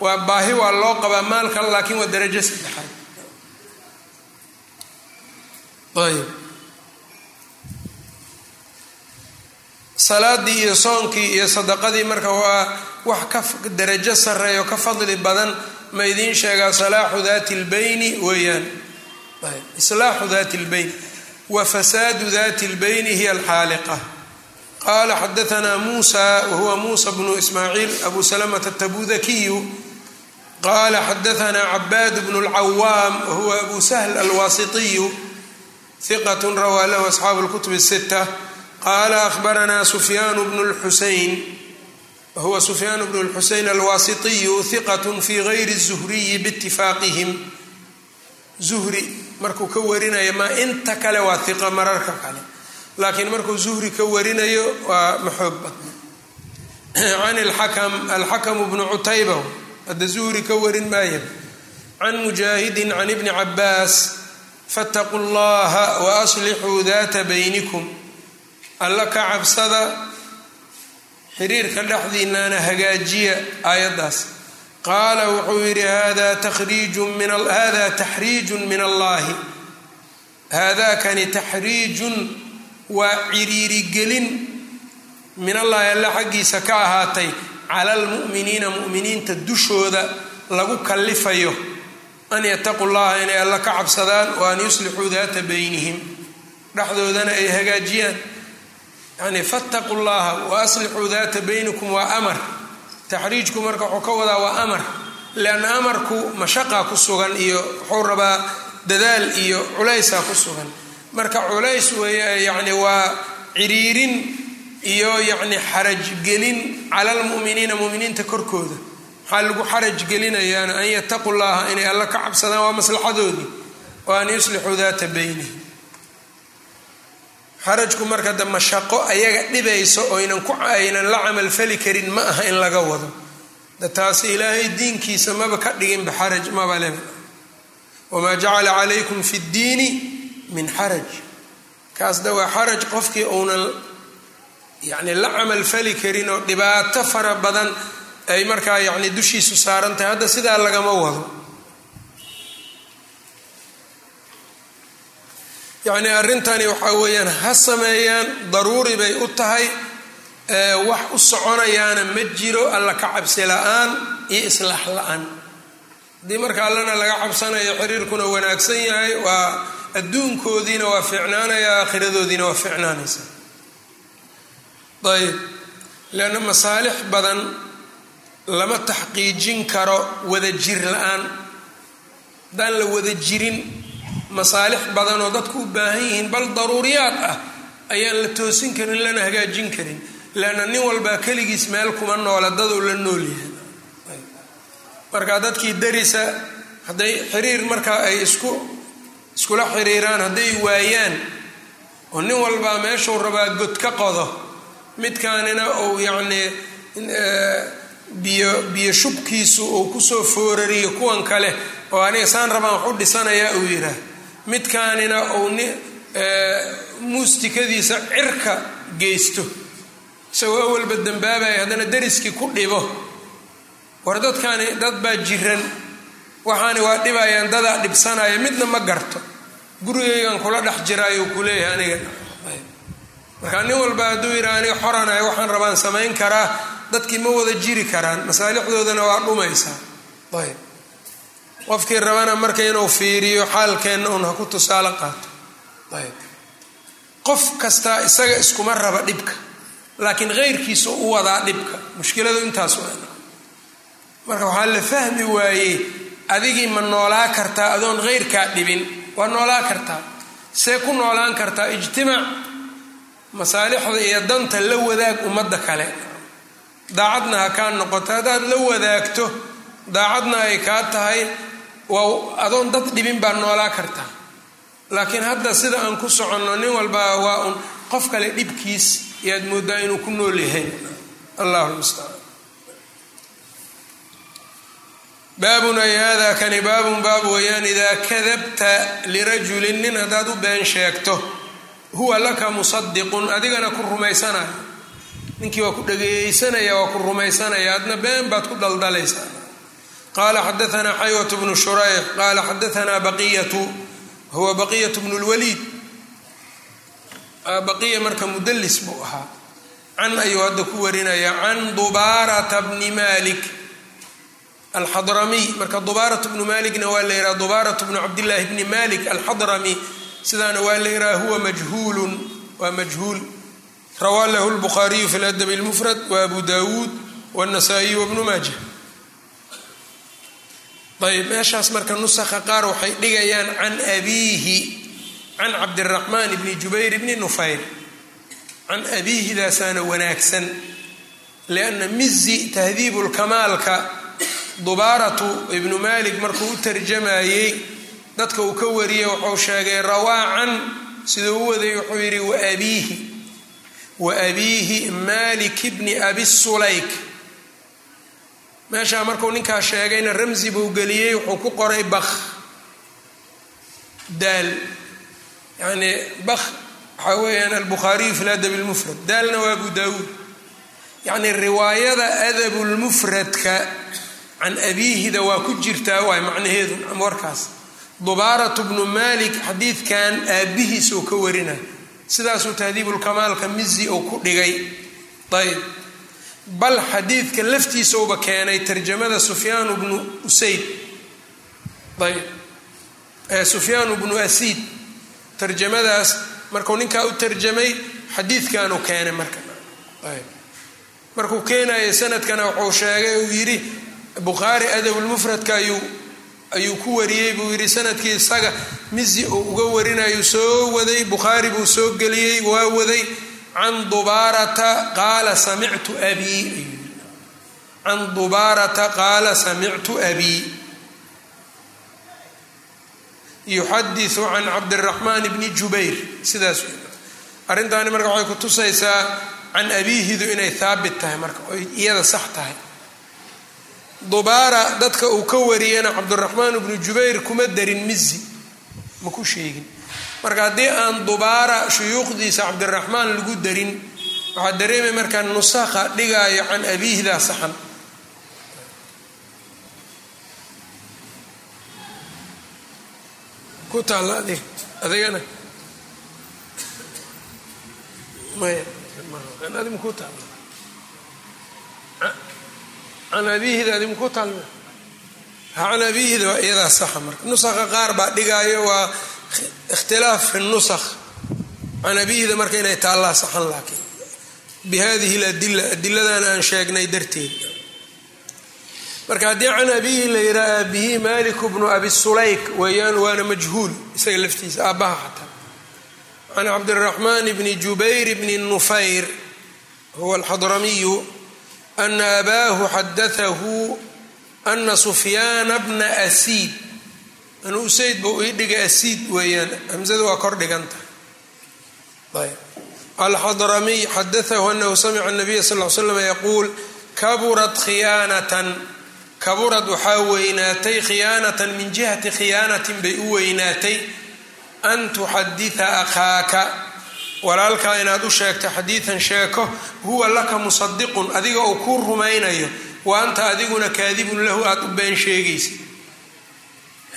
waa baahi waa loo qabaa maalka laakiin waa darajo saddexaad. Ayb salaadii iyo soonkii iyo sadaqadii marka waa wax ka darajo sareeyo ka fadli badan ma idiin sheegaa salaaxu dati lbayni weeyaan. Islaaxu dati lbayn wa fasaadu dati lbayni hiya alxaaliqa qala xadaana musa wahuwa musa bnu ismaaciil abu salamata atabudakiyu qala xadaana cabaad bnu lcawaam wahuwa abu sahl alwasitiyu hiqat rawaa lahu asxaabu lkutub sita qala ahbarana sufyaan bnu lxusein wahuwa sufyaan bnu lxusein alwasitiyu hiqat fi gayri zuhriyi biitifaaqihim zuhri markuu ka warinayo maa inta kale waa hiqa mararka kale. Laakiin markuu zuhri ka warinayo waa maxoog badna [CLEARS THROAT] can lxakam alxakamu bnu cutayba hadda zuhri ka warin maaya can mujaahidin can ibni cabaas fattaquu llaha waaslixuu data baynikum. Alla ka cabsada xiriirka dhexdiinaana hagaajiya aayaddaas qaala wuxuu yidhi hada hada taxriijun min allahi. Haadakani taxriijun waa ciriirigelin min allahi alla xaggiisa ka ahaatay cala almu'miniina mu'miniinta dushooda lagu kallifayo. An yataquu llaha inay alla ka cabsadaan wa an yuslixuu daata baynihim. Dhexdoodana ay hagaajiyaan. Yani fattaquu llaha wa aslixuu daata baynikum waa amar taxriijku marka wuxuu ka wadaa waa amar lianna amarku mashaqa ku sugan iyo wuxuu rabaa dadaal iyo culaysaa ku sugan. Marka culays weeye yacni waa ciriirin iyo yacni xarajgelin cala almu'miniina mu'miniinta korkooda. Maxaa lagu xaraj gelinayaana an yataquu llaha inay alla ka cabsadaan waa maslaxadoodii wa an yuslixuu daata baynihim xarajku marka da mashaqo ayaga dhibayso ku aynan la camalfali karin ma aha in laga wado. Da taasi ilaahay diinkiisa maba ka dhiginba xaraj maba le wamaa jacala calaykum fi ddiini min xaraj kaasda waa xaraj qofkii uunan yani la camalfali karin oo dhibaato fara badan ay markaa yani dushiisu saaran tahay. Hadda sidaa lagama wado yacni arrintani waxaa weeyaan ha sameeyaan daruuri bay u tahay wax u soconayaana ma jiro alla ka cabsi la'aan iyo islaax la'aan. Haddii marka allana laga cabsanayo xiriirkuna wanaagsan yahay waa adduunkoodiina waa fiicnaanaya aakhiradoodiina waa fiicnaanaysa. Ayb leanna masaalix badan lama taxqiijin karo wada jir la'aan. Haddaan la wada jirin masaalix badan oo dadku u baahan yihiin bal daruuriyaad ah ayaan la toosin karin lana hagaajin karin leanna nin walbaa keligiis meel kuma noola daduu la nool yahay. Marka dadkii darisa hadday xiriir markaa ay isku iskula xiriiraan hadday waayaan oo nin walbaa meeshuu rabaa god ka qodo midkaanina uu yacnii biyo biyo shubkiisu uu ku soo foorariyo kuwan kale oo aniga saan rabaan wax u dhisanayaa uu yidhaah midkaanina uu ni muustikadiisa cirka geysto. Isagoo awalba dambaabaya haddana dariskii ku dhibo. War dadkaani dad baa jiran waxaani waa dhibayaan dadaa dhibsanaya midna ma garto. Gurigaygan kula dhex jiraayo ku leeyahay aniga. Markaa nin walba hadduu yidhaa aniga xoranahay waxaan rabaan samayn karaa dadkii ma wada jiri karaan masaalixdoodana waa dhumaysaa. Ayb qofkii rabana marka inuu fiiriyo xaalkeenna un ha ku tusaale qaato. Ayb. Qof kastaa isaga iskuma raba dhibka laakiin keyrkiisa u wadaa dhibka. Mushkiladu intaas marka waxaa la fahmi waayey adigii ma noolaa kartaa adoon keyrkaa dhibin? Waa noolaa kartaa. See ku noolaan kartaa ijtimaac masaalixda iyo danta la wadaag ummadda kale. Daacadna ha kaa noqoto haddaad la wadaagto daacadna ay kaa tahay waa adoon dad dhibin baa noolaa kartaa. Laakiin hadda sida aan ku soconno nin walba waa un qof kale dhibkiis yaad moodaa inuu ku nool yahay. Allahu lmustacaan baabun ay hada kani baabun baab weeyaan idaa kadabta lirajulin nin haddaad u been sheegto huwa laka musadiqun adigana ku rumaysanaya. Ninkii waa ku dhageysanaya waa ku rumaysanaya adna been baad ku daldalaysaa qaala xadaanaa xaywat bnu shurayx qaala xadaanaa baqiyatu huwa baqiyat bnu lwaliid baqiya marka mudalis buu ahaa can ayuu hadda ku warinaya can dubaarata bni malik alxadramiy marka dubaarat bnu malikna waa la yidhaha dubaarat bnu cabdillaahi bni malik alxadrami sidaana waa la yidhaha huwa majhuulun waa majhuul rawaa lahu lbukhaariyu fi ladabi lmufrad wa abu dawuud wاnasaa'iy wabnu maaja ayb meeshaas marka nusakha qaar waxay dhigayaan can abiihi can cabdiraxmaan bni jubayr bni nufayr can abiihidaasaana wanaagsan lianna mizi tahdiibu lkamaalka dubaaratu ibnu malik markuu u tarjamayey dadka uu ka wariyey wuxuu sheegay rawaa can siduu u waday wuxuu yidhi waabiihi wa abiihi malik bni abi sulayk meeshaa markuu ninkaa sheegayna ramsi buu geliyey wuxuu ku qoray bakh. Daal. Yacnii bakh waxaa weeyaan albukhaariyu fi ladabi lmufrad daalna waa abu daawuud. Yacnii riwaayada adabulmufradka can abiihida waa ku jirtaa waay macnaheedu warkaas. Dubaaratu bnu malik xadiidkan aabbihiis oo ka warina sidaasuu tahdiibulkamaalka mizi oo ku dhigay. Ayb bal xadiidka laftiisauba keenay tarjamada sufyaanu bnu usayd. Ayb sufyaanu bnu asiid tarjamadaas markuu ninkaa u tarjamay xadiidkanuu keenay marka. Markuu keenayay sanadkana wuxuu sheegay uu yidhi bukhaari adabulmufradka ayuu ayuu ku wariyey buu yidhi sannadkii isaga mizi uu uga warinayu soo waday bukhaari buu soo geliyey waa waday can dubaarata qaala samictu abii can dubaarata qaala samictu abii yuxadiu can cabdiraxmaan bni jubayr sidaas arrintaani marka waxay ku tusaysaa can abiihidu inay haabit tahay marka oy iyada sax tahay dubaara dadka uu ka wariyana cabdiraxmaan bnu jubayr kuma darin mizi ma ku sheegin marka haddii aan dubaara shuyuukhdiisa cabdiraxmaan lagu darin waxaa dareemay markaa nusakha dhigaayo can abiihdaa saxan. Ku taalla adig adigana. Maya adi maku taalla can abiihida adi maku taalma can abiihida waa iyadaa saxa marka. Nusakha qaar baa dhigaayo waa ikhtilaaf fi nusakh can abiihida marka inay taallaa saxan laakiin bi hadihi ladila aan sheegnay darteed marka haddii can la yidhaha aabihii maliku bnu abi sulayk weeyaan waana majhuul isaga laftiisa aabbaha xataa can cabdiraxmaan bni jubayr bni nufayr huwa alxadramiyu ana abaahu xadatahu ana sufyaana bna asiid anu usayd buu ii dhigay asiid weeyaan. Hamsada waa kor dhiganta. Ayb alxadramiy anahu samica nabiya sal l slam yaquul kaburat khiyaanatan. Kaburad waxaa weynaatay khiyaanatan min jihati khiyaanatin bay u weynaatay. An tuxadita akhaaka. Walaalkaa inaad u sheegto xadiidan sheeko huwa laka musadiqun adiga uu kuu rumaynayo wa anta adiguna kaadibun lahu aada u been sheegaysa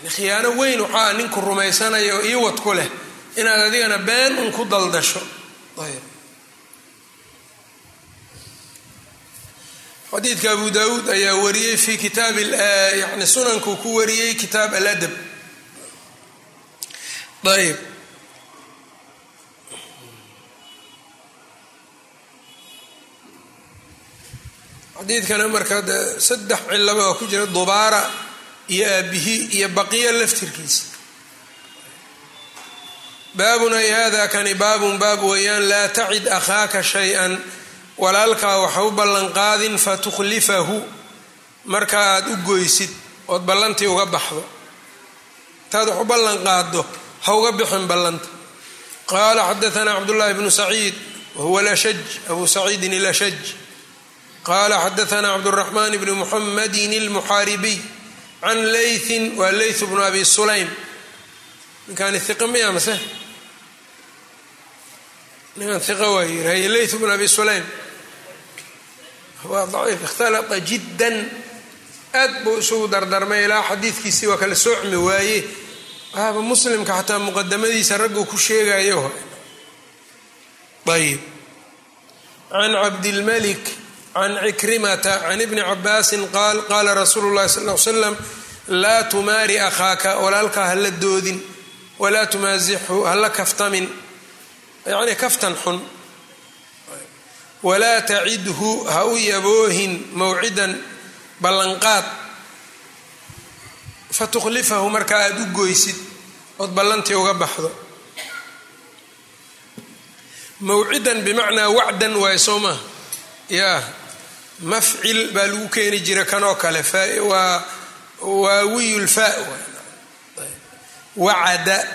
khiyaano weyn waxaa ninku rumaysanayo iyo wad ku leh inaad adigana been un ku daldasho. Xadiidka abu daawuud ayaa wariyey fi kitaab yani sunankuu ku wariyey kitaab aladab. Ayb. Xadiidkana marka de saddex cilaba oo ku jira dubaara iyo aabihi iyo baqiya laftirkiisa. Baabun ay hada kani baabun baab weeyaan laa tacid akhaaka shay-an walaalkaa waxa u ballanqaadin fatukhlifahu marka aad u goysid ood ballantii uga baxdo. Intaad wax u ballanqaado ha uga bixin ballanta. Qaala xadaanaa cabdullaahi bnu saciid wahuwa lashaj abu saciidin ilashaj qala xadaanaa cabduraxmaan bni muxammadin ilmuxaaribiy can leythin waa leyth bnu abi sulaym. Ninkaan iqa miya mase? Ninkaan iqa waa yiri leyth bnu abi sulaym. Waa daciif ikhtalata jiddan. Aad buu isugu dardarmay ilaa xadiidkiisii waa kala soocmi waaye. Waaba muslimka xataa muqadamadiisa ragguu ku sheegayo ayb can cabdilmalik can cikrimata can ibni cabaasin qaal qaala rasuulu llahi sal l slam laa tumaari akhaaka walaalkaa hala doodin walaa tumaasixhu hala kaftamin yacni kaftan xun walaa tacidhu ha u yaboohin mawcidan ballanqaad fatukhlifahu marka aada u goysid ood ballantii uga baxdo mawcidan bimacnaa wacdan waay soo maa yaa mafcil baa lagu keeni jira kanoo kale. Waa waawiyulfa wacada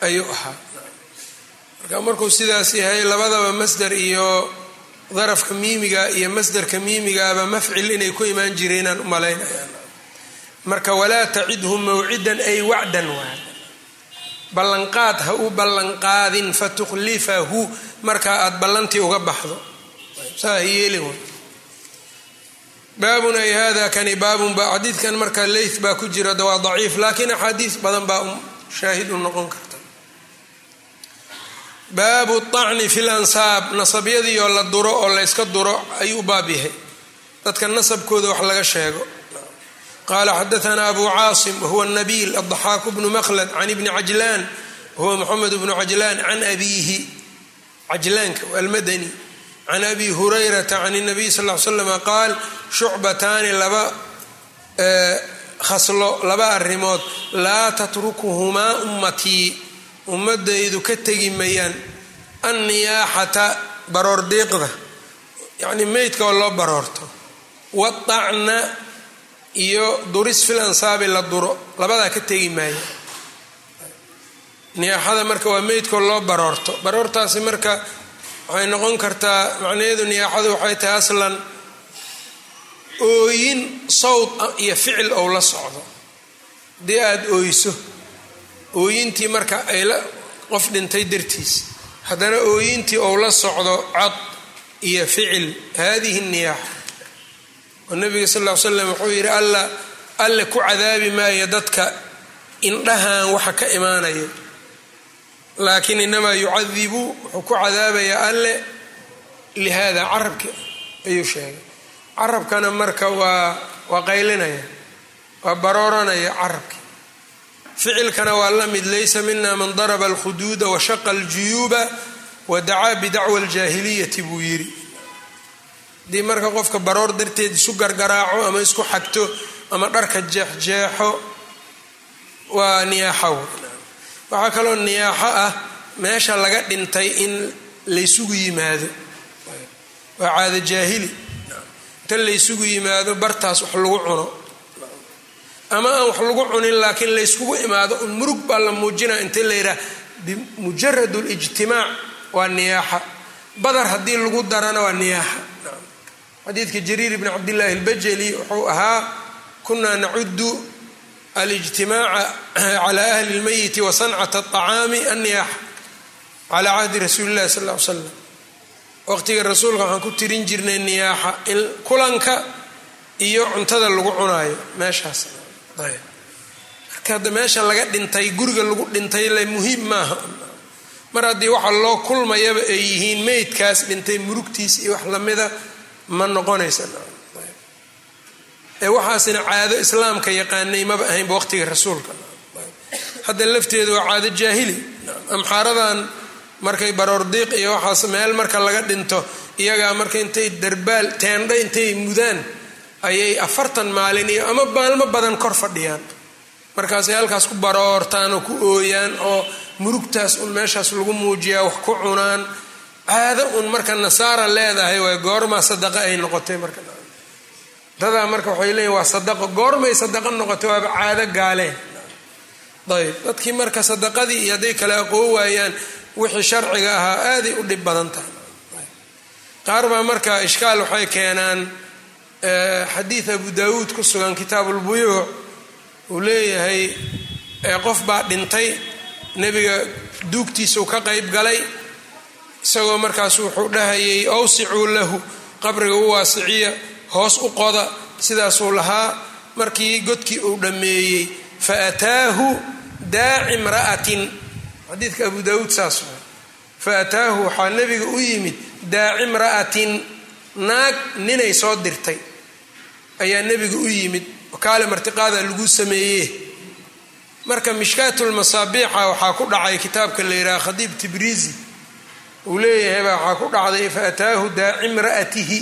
ayuu ahaa. Marka markuu sidaas yahay labadaba masder iyo darafka miimiga iyo masderka miimigaaba mafcil inay ku imaan jireenaan u malaynaya marka walaa tacidhu mawcidan ay wacdan waa. Ballanqaad ha u ballanqaadin fatukhlifahu markaa aada ballantii uga baxdo. Saa yeelin baabun ay hada kani baabun ba xadiidkan marka leyth baa ku jira waa daciif laakiin axaadiis badan baa shaahid u noqon karta. Baabu طacni fi lansaab nasabyadii oo la duro oo layska duro ayuu baab yahay. Dadka nasabkooda wax laga sheego. Qala xadaana abu caasim wahuwa nabiil aضaxaaku bnu mklad can ibni cajlaan wahuwa moxamed bnu cajlaan can abiihi cajlaanka almadani can abi hurayrata can الnabiy sal ly slama qaal shucbataani laba khaslo laba arrimood laa tatrukuhumaa ummatii ummadaydu ka tegi mayaan anniyaaxata baroor diiqda yacni meydka oo loo baroorto waacna iyo duris fil ansaabi la duro labadaa ka tegi maaya niyaaxada marka waa meydkoo loo baroorto baroortaasi marka waxay noqon kartaa macnaheedu niyaaxadu waxay tahay aslan ooyin sawd iyo ficil ou la socdo. Haddii aada ooyso ooyintii marka ay la qof dhintay dartiis haddana ooyintii ou la socdo cod iyo ficil haadihi niyaaxa oo nabiga sal ll ly slam wuxuu yidhi alla alle ku cadaabi maayo dadka indhahan waxa ka imaanayo laakiin inamaa yucadibu wuxuu ku cadaabayaa alle lihada carabki ayuu sheegay. Carabkana marka waa waa qaylinaya waa barooranaya carabki. Ficilkana waa la mid laysa mina man daraba alkhuduuda washaqa aljuyuuba wadacaa bidacwa aljaahiliyati buu yidhi. Haddii marka qofka baroor darteed isu gargaraaco ama isku xagto ama dharka jeexjeexo waa niyaaxo waxaa kaloo niyaaxo ah meesha laga dhintay in laysugu yimaado. Waa caado jaahili. Inta laysugu yimaado bartaas wax lagu cuno. Ama aan wax lagu cunin laakiin layskugu imaado un murug baa la muujinaya inta la yidhaha bimujarad lijtimaac waa niyaaxa. Badar haddii lagu darana waa niyaaxa. Xadiidka jariir bni cabdillaahi albajali wuxuu ahaa kunaa nacudu alijtimaaca cala ahli lmeyiti wa sancata aطacaami anniyaaxa calaa cahdi rasuuli illahi sal l slam waqtiga rasuulka waxaan ku tirin jirnay niyaaxa in kulanka iyo cuntada lagu cunaayo meeshaas ayb marka hadda meesha laga dhintay guriga lagu dhintay le muhiim maaha mar haddii waxa loo kulmayaba ay yihiin meydkaas dhintay murugtiis iyo wax lamida ma noqonaysa ee waxaasina caado islaamka yaqaanay maba ahaynba waqtiga rasuulka. Hadda lafteedu waa caado jaahili. Amxaaradan markay baroordiiq iyo waxaas meel marka laga dhinto iyagaa marka intay darbaal teendha intay mudaan ayay afartan maalin iyo ama maalmo badan kor fadhiyaan. Markaasay halkaas ku baroortaan oo ku ooyaan oo murugtaas un meeshaas lagu muujiyaa wax ku cunaan. Caado un marka nasaara leedahay waay goormaa sadaqa ay noqotay marka dadaa marka waxay leeyihiin waa sadaqo goormay sadaqo noqotay waaba caado gaaleen ayb dadkii marka sadaqadii iyo hadday kale aqoon waayaan wixii sharciga ahaa aaday u dhib badan tahay. Qaar baa marka ishkaal waxay keenaan xadiid abu daawuud ku sugan kitaabulbuyuuc uu leeyahay qof baa dhintay nebiga duugtiisau ka qayb galay isagoo markaas wuxuu dhahayay awsicuu lahu qabriga u waasiciya hoos u qoda sidaasuu lahaa. Markii godkii uu dhammeeyey fa ataahu daaci imra'atin. Xadiidka abu daawuud saas fa ataahu waxaa nebiga u yimid daaci imra'atin naag ninay soo dirtay. Ayaa nebiga u yimid kaale martiqaada lagu sameeye marka mishkaatulmasaabiixa waxaa ku dhacay kitaabka la yidhaha khadiib tibriisi uu leeyahay baa waxaa ku dhacday faataahu daaci mraatihi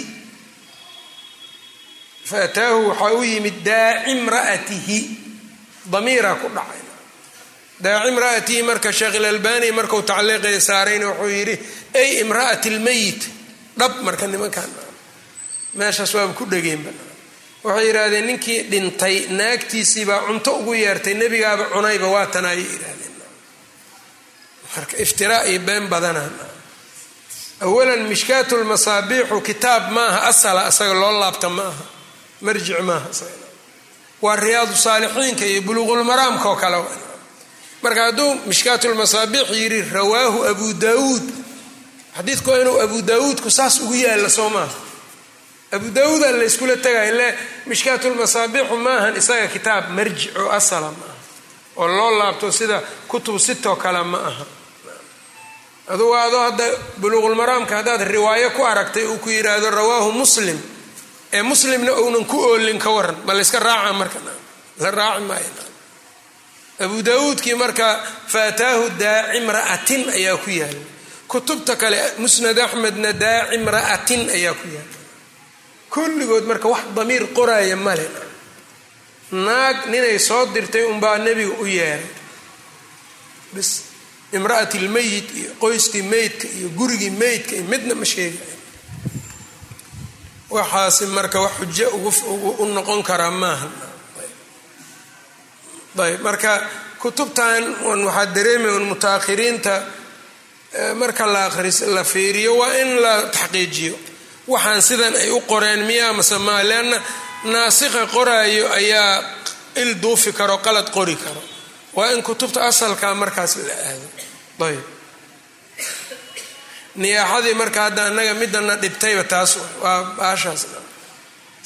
fa ataahu waxaa u yimid daaci mra'atihi damiiraa ku dhacay. Daaci imra'atihi marka sheekh ilalbani markuu tacliiqay saarayna wuxuu yidhi ay imra'ati lmeyit dhab marka nimankan. Meeshaas waaba ku dhegeenba waxay yidhaahdeen ninkii dhintay naagtiisiibaa cunto ugu yeertay nebigaaba cunayba waatan ayay yidhahdeen marka iftiraa iyo been badanaa awalan mishkaatu lmasaabiixu kitaab maaha asala asaga loo laabta ma marjic maaha waa riyaadu saalixiinka iyo buluuqulmaraamka oo kale. Marka hadduu mishkaatulmasaabiix yidhi rawaahu abu daawuud xadiidku waa inuu abu daawuudku saas ugu yaalla soo maaha abu daawuuda layskula tagay le mishkaatulmasaabiixu maahan isaga kitaab marjic oo asala ma oo loo laabto sida kutub sitoo kale ma aha. Adugu adoo hadda buluuqulmaraamka haddaad riwaayo ku aragtay uu ku yidhaahdo rawaahu muslim ee muslimna ounan ku oolin ka waran ma layska raaca marka la raaci maayo abu daawuudkii marka faataahu daaci mra'atin ayaa ku yaalla kutubta kale musnad axmedna daaci mra'atin ayaa ku yaalla kulligood marka wax damiir qoraaya male naag ninay soo dirtay unbaa nebiga u yeeray bis imra'ati lmeyit iyo qoyskii meydka iyo gurigii meydka iyo midna ma sheegayo waxaasi marka wax xujo u noqon karaa maaha. Ayb marka kutubtan waxaa dareemay un mutaakhiriinta marka la la fiiriyo waa in la taxqiijiyo. Waxaan sidan ay u qoreen miyaa mase maa leanna naasikha qoraayo ayaa il duufi karo qalad qori karo. Waa in kutubta asalka markaas la aado ayb niyaaxadii marka hadda annaga midana dhibtayba taas waa baashaas.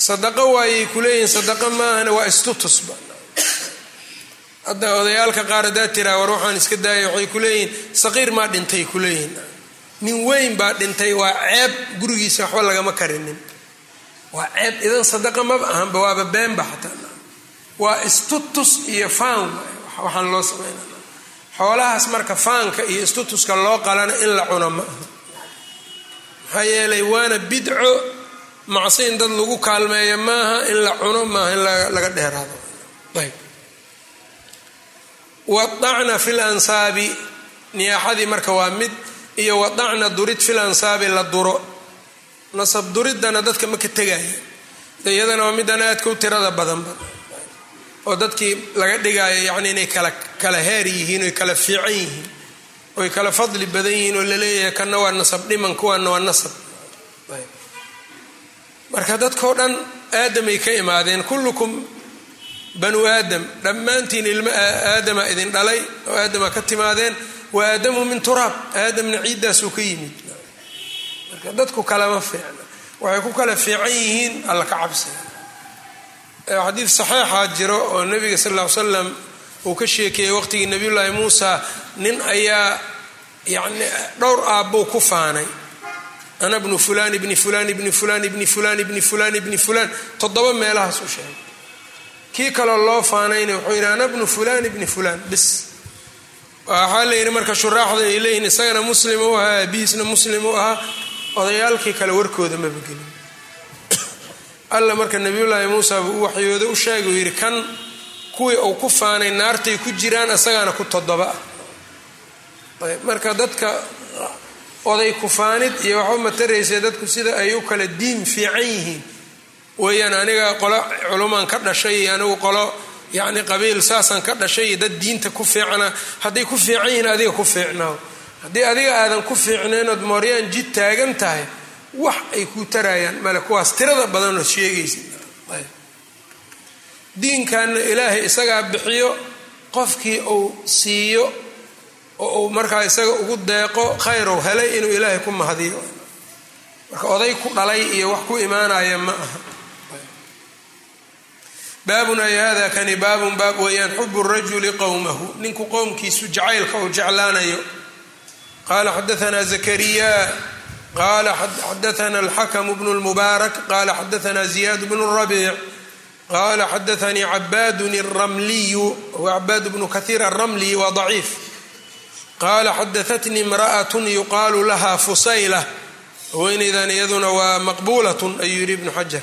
Sadaqo waayay kuleeyihin sadaqo maahana waa istutusba hadda odayaalka qaar haddaad tiraa war waxaan iska daaya waxay kuleeyihiin saqiir maa dhintay kuleeyihin nin weyn baa dhintay waa ceeb gurigiisa waxba lagama karinin. Waa ceeb idan sadaqa maba ahanba waaba beenba xataa waa istutus iyo faan waxaan loo samayna xoolahaas marka faanka iyo istutuska loo qalana in la cuno ma aha maxaa yeelay waana bidco. Macsi in dad lagu kaalmeeyo maaha in la cuno maaha in laga dheeraado. Ayb. Fil ansaabi. Niyaaxadii marka waa mid iyo wadacna durid fil ansaabi la duro. Nasab duriddana dadka ma ka tegaya iyadana waa middan aadka u tirada badanba oo dadkii laga dhigaayo yacni inay kala kala heer yihiin oy kala fiican yihiin oy kala fadli badan yihiin oo la leeyahay kanna waa nasab dhiman kuwaana waa nasab. Marka dadkao dhan aadamay ka imaadeen kullukum banu aadam. Dhammaantiin ilmo aadama idin dhalay oo aadama ka timaadeen wa aadamu min turaab aadamna ciiddaasuu ka yimid. Marka dadku kalama fiicna. Waxay ku kala fiican yihiin alla ka cabsiga xadiid saxiixa jiro oo nabiga sal ll ly slam uu ka sheekeeyey waqtigii nabiyullaahi muusa nin ayaa yacni dhowr aabbuu ku faanay. Ana bnu fulaan ibni fulaan ibni fulaan ibni fulaan ibni fulaan ibni fulaan toddoba meelahaas u sheegay. Kii kaloo loo faanayna wuxuu yidhi ana bnu fulaan ibni fulaan. Bis. Waxaa la yidhi marka shuraaxda ay leeyihiin isagana muslim u ahaa abihiisna muslim u ahaa odayaalkii kale warkooda maba gelin [COUGHS] alla marka nabiyullaahi muusa buu u waxyooda u sheegay uu yidhi kan kuwii uu ku faanay naartay ku jiraan isagaana ku toddoba. Marka dadka oday kufaanid iyo waxba mataraysa dadku sida ay u kala diin fiican yihiin. Weeyaan aniga qolo culumaan ka dhashay iyo anigu qolo yacni qabiil saasaan ka dhashay iyo dad diinta ku fiicna hadday ku fiican yihiin adiga ku fiicnaaw. Haddii adiga aadan ku fiicnayn ood mooryaan jid taagan tahay wax ay kuu tarayaan male kuwaas tirada badanoo sheegaysid diinkanna ilaahay isagaa bixiyo qofkii uu siiyo oo uu markaa isaga ugu deeqo khayrow helay inuu ilaahay ku mahadiyo. Marka oday ku dhalay iyo wax ku imaanaya ma aha. Baabun ay hada kani baabun baab weeyaan xubu rajuli qowmahu ninku qowmkiisu jacaylka uu jeclaanayo. Qala xadaana zakariya qala xadaana alxakm bnu lmubaarak qala xadaana ziyad bnu rabiic qala xadaanii cabaadun الramliyu huwa cabaad bnu kahiir alramli waa daciif qala xadaatnii imra'at yuqaalu laha fusayla haweeneydan iyaduna waa maqbuulat ayuu yidhi ibnu xajar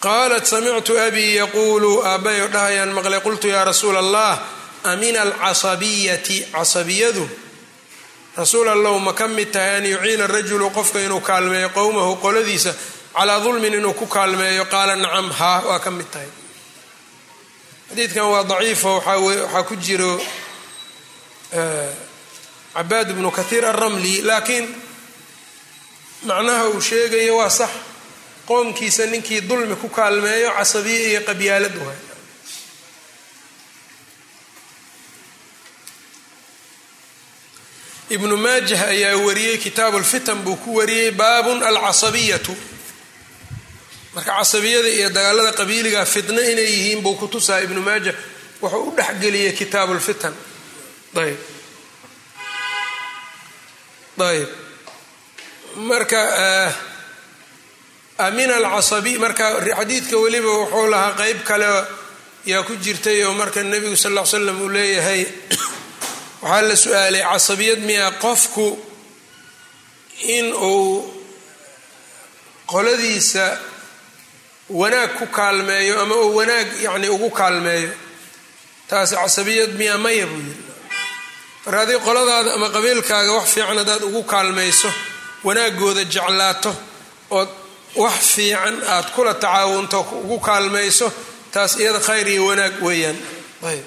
qaalat samictu abii yaquulu aabbayo dhahayaan maqlay qultu yaa rasuula allah amin alcasabiyati casabiyadu rasuul allow ma ka mid tahay an yuciina rajulu qofka inuu kaalmeeyo qowmahu qoladiisa calaa dulmin inuu ku kaalmeeyo qaala nacam haa waa ka mid tahay. Xadiidkan waa daciifo waxaa ku jiro cabaad bnu kahiir alramli laakiin macnaha uu sheegayo waa sax. Qoomkiisa ninkii dulmi ku kaalmeeyo casabiye iyo qabyaalad waay ibnu maajah ayaa wariyey kitaabu lfitan buu ku wariyey baabun alcasabiyatu marka casabiyada iyo dagaalada qabiiliga fitno inay yihiin buu ku tusaa ibnu maajah wuxuu u dhexgeliyey kitaabu lfitan ayb ayb marka amin alcasabi marka xadiidka weliba wuxuu lahaa qeyb kale yaa ku jirtay oo marka nebigu sal ll ly slam uu leeyahay waxaa la su'aalay casabiyad miyaa qofku in uu qoladiisa wanaag ku kaalmeeyo ama uu wanaag yacni ugu kaalmeeyo. Taasi casabiyad miyaa maya buu yiri marka haddii qoladaada ama qabiilkaaga wax fiican haddaad ugu kaalmayso wanaagooda jeclaato ood wax fiican aad kula tacaawunto ugu kaalmayso taas iyada khayr iyo wanaag weeyaan. Ayb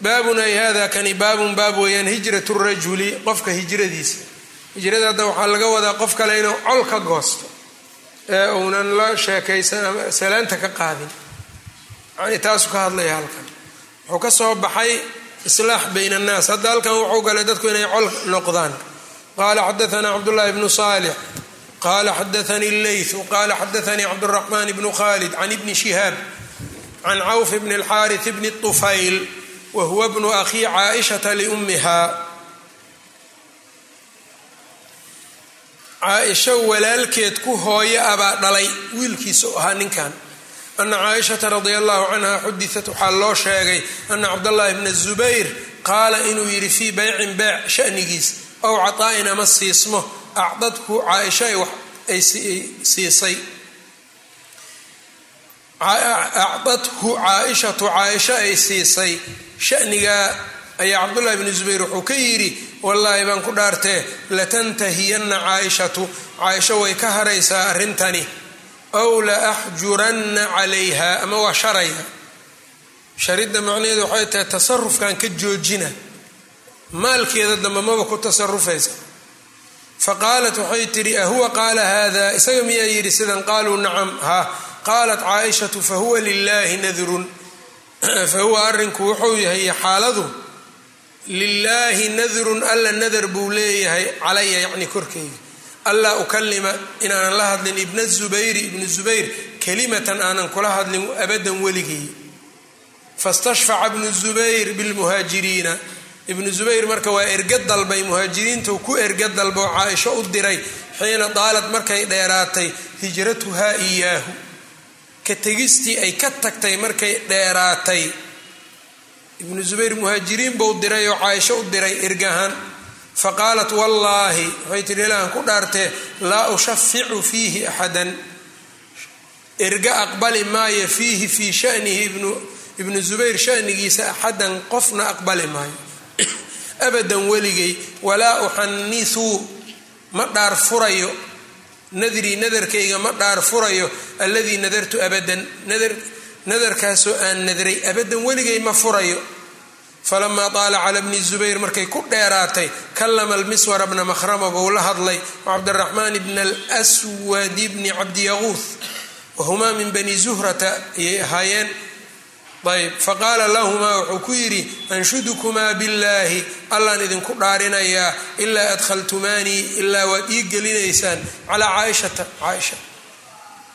baabun hada kani baabun baab weeyaan hijrat rajuli qofka hijradiisa. Hijrada hadda waxaa laga wadaa qof kale inuu col ka goosto ee uunan la sheekaysan salaanta ka qaadin. Yani taasuu ka hadlaya halkan. Wuxuu ka soo baxay islaax bayn annaas. Hadda halkan wuxuu galay dadku inay col noqdaan. Qala xadaana cabdullahi bnu salix qala xadaanii leyth qala xadaanii cabduraxman bnu khalid can ibni shihaab. Can cawf bni alxaarith bni طufayl wahuwa bnu akhii caaishata liummiha caaisho walaalkeed ku hooyo abaa dhalay wiilkiisa ahaa ninkan. Ana caaishata radia allahu canha xudiat waxaa loo sheegay ana cabdallahi bna zubayr qaala inuu yidhi fii beycin beyc shanigiis ow caطaa'in ama siismo acdadku caaisha ay siisay. Acdadhu caaishatu caaisha ay siisay. Shanigaa ayaa cabdullahi bni zubayr wuxuu ka yidhi wallaahi baan ku dhaartee latantahiyanna caaishatu caaisho way ka haraysaa arrintani. Ow la axjuranna calayha ama waa sharaya. Sharidda macnaheedu waxay tahay tasarufkan ka joojina maalkeeda dambe maba ku tasarufaysa fa qaalat waxay tidhi ahuwa qaala haada isaga miyaa yidhi sidan qaaluu nacam ha. Qaalat caaishatu fahuwa lilaahi nadrun. [CLEARS THROAT] Fahuwa arrinku wuxuu yahay xaaladu lilaahi nadrun alla nadar buu leeyahay calaya yacni korkeyga allaa ukalima inaanan la hadlin ibna zubayri ibnu zubayr kelimatan aanan kula hadlin abadan weligay. Fastashfaca ibnu zubayr bilmuhaajiriina. Ibnu zubayr marka waa erga dalbay muhaajiriintu ku erga dalbo caaisho u diray xiina daalad markay dheeraatay hijratuhaa iyaahu. Ka tegistii ay ka tagtay markay dheeraatay ibnu zubayr muhaajiriin buu diray oo caaisho u diray ergahaan fa qaalat wallaahi waxay tihi ilaahan ku dhaartee laa ushaficu fiihi axadan. Erga aqbali maayo fiihi fii shanihi ibnu zubayr shanigiisa axadan qofna aqbali maayo. [COUGHS] Abadan weligay walaa uxanisu ma dhaar furayo. Nadrii nadarkayga ma dhaar furayo. Alladii nadartu abadan nadarkaasoo aan nadray abadan weligay ma furayo. Falamaa taala cala bni zubayr markay ku dheeraatay kallama almiswara bna makhrama buu la hadlay wacabdiraxmaan bna alswadi bni cabdiyaquuth wahumaa min bani zuhrata ayay ahaayeen. Ayb faqaala lahumaa wuxuu ku yidhi anshudukumaa billaahi allaan idinku dhaarinayaa ilaa adkhaltumaanii ilaa waad ii gelinaysaan calaa caaishata caaisha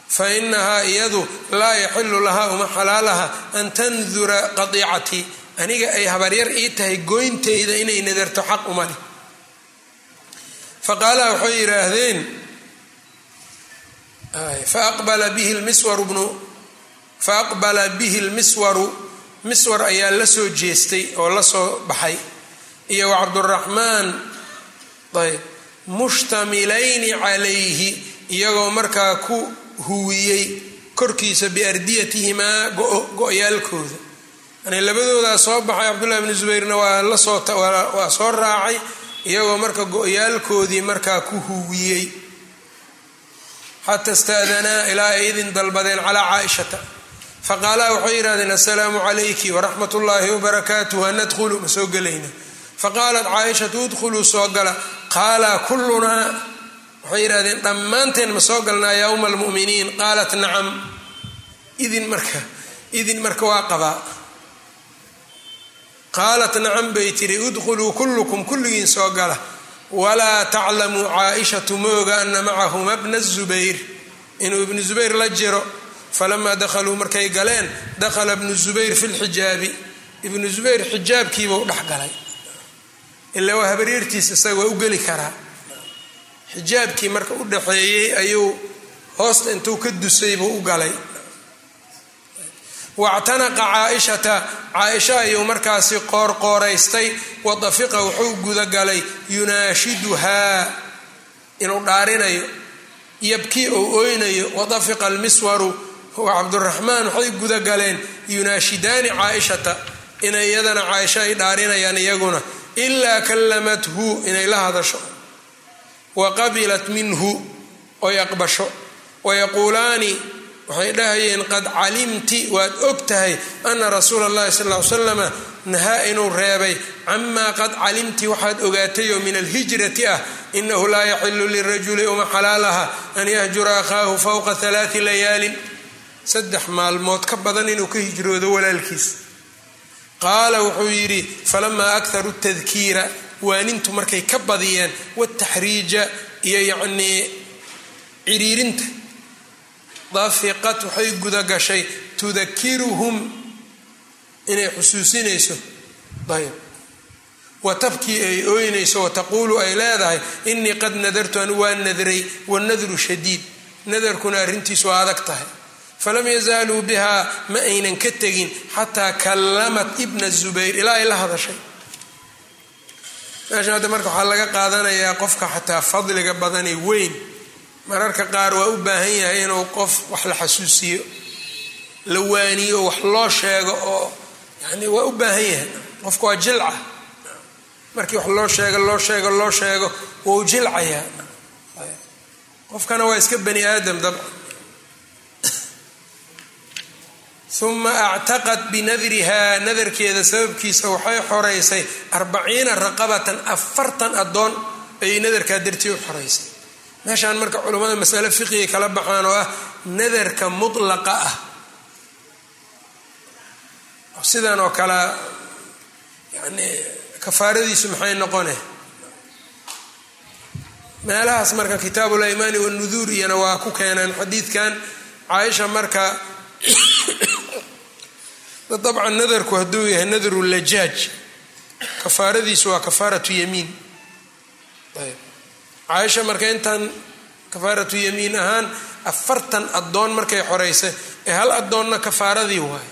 fa inahaa iyadu laa yaxilu lahaa uma xalaalaha an tandura qadiicatii aniga ay habaryar ii tahay goyntayda inay nadarto xaq uma leh faqaalaha waxay yidhaahdeen faaqbala bihi lmiswaru miswar ayaa la soo jeestay oo la soo baxay iyo wa cabduraxmaan ayb mushtamilayni calayhi iyagoo markaa ku huwiyey korkiisa biardiyatihimaa go-yaalkooda. Yani labadoodaa soo baxay cabdullahi bni zubayrna waa la soo waa soo raacay iyagoo marka go-yaalkoodii markaa ku huwiyey. Xata staadanaa ilaa ay idin dalbadeen calaa caaishata. Faqaalaa waxay yidhahdeen assalaamu calayki waraxmat ullaahi wabarakaatuh an nadkhulu ma soo gelayna. Faqaalat caaishatu udkhuluu soo gala. Qaalaa kullunaa waxay yidhahdeen dhammaanteen ma soo galnaa yaa uma almu'miniin qaalat nacam. Idin marka idin marka waa qabaa. Qaalat nacam bay tiri udkhuluu kullukum kulligiin soo gala. Walaa taclamu caaishatu mooga ana macahuma bna zubayr. Inuu ibnu zubayr la jiro falamaa dakhaluu markay galeen dakhala ibnu zubayr fi lxijaabi ibnu zubayr xijaabkiibuu dhex galay. Ilaa waa habaryartiis isaga waa u geli karaa xijaabkii marka u dhaxeeyey ayuu hoosta intuu ka dusay buu u galay. Wactanaqa caaishata caaisha ayuu markaasi qoorqooraystay wadafiqa wuxuu gudagalay yunaashiduhaa inuu dhaarinayo yabkii ou oynayo wadafiqa almiswaru cabduraxmaan waxay gudagaleen yunaashidaani caaishata inay iyadana caaisha ay dhaarinayaan iyaguna ilaa kallamathu inay la hadasho wa minhu oy aqbasho wayaquulaani waxay dhahayeen qad calimti waad og tahay ana rasuula allahi sal ly slama nahaa inuu reebay. Camaa qad calimti waxaad ogaatayoo min alhijrati ah inahu laa yaxilu lirajuli uma xalaalaha an yahjura akhaahu fowqa alaai layaalin. Saddex maalmood ka badan inuu ka hijroodo walaalkiis. Qaala wuxuu yidhi falamaa akharu tadkiira waanintu markay ka badiyeen wataxriija iyo yacnii ciriirinta. Dafiqat waxay gudagashay tudakiruhum inay xusuusinayso. Ayb wa tabkii ay ooynayso wataquulu ay leedahay inii qad nadartu anu waa nadray wanadru shadiid. Nadarkuna arrintiisu waa adag tahay. Falam yazaaluu bihaa ma aynan ka tegin xataa kallamat ibna zubayr ilaa ay la hadashay meesha hadda marka waxaa laga qaadanayaa qofka xataa fadliga badanee weyn. Mararka qaar waa u baahan yahay inuu qof wax la xasuusiyo la waaniyo wax loo sheego oo yani waa u baahan yahay. Qofka waa jilca markii wax loo sheego loo sheego loo sheego wau jilcayaa. Qofkana waa iska bani aadam dabcan uma actaqat binadrihaa nadarkeeda sababkiisa waxay xoreysay arbaciina raqabatan afartan addoon ayay nadarkaa dartii u xoreysay meeshaan marka culammada masale fiqiga kala baxaan oo ah nadarka mutlaqa ah sidan oo kale yani kafaaradiisu maxay noqone meelahaas marka kitaabu laymaani wanuduur iyana waa ku keeneen xadiidkan caaisha marka dabcan nadarku hadduu yahay nadru lajaaj. Kafaaradiisu waa kafaaratu yamiin. Ayb. Caaisha marka intaan kafaaratu yamiin ahaan afartan addoon markay xoreysay ee hal addoonna kafaaradii waayo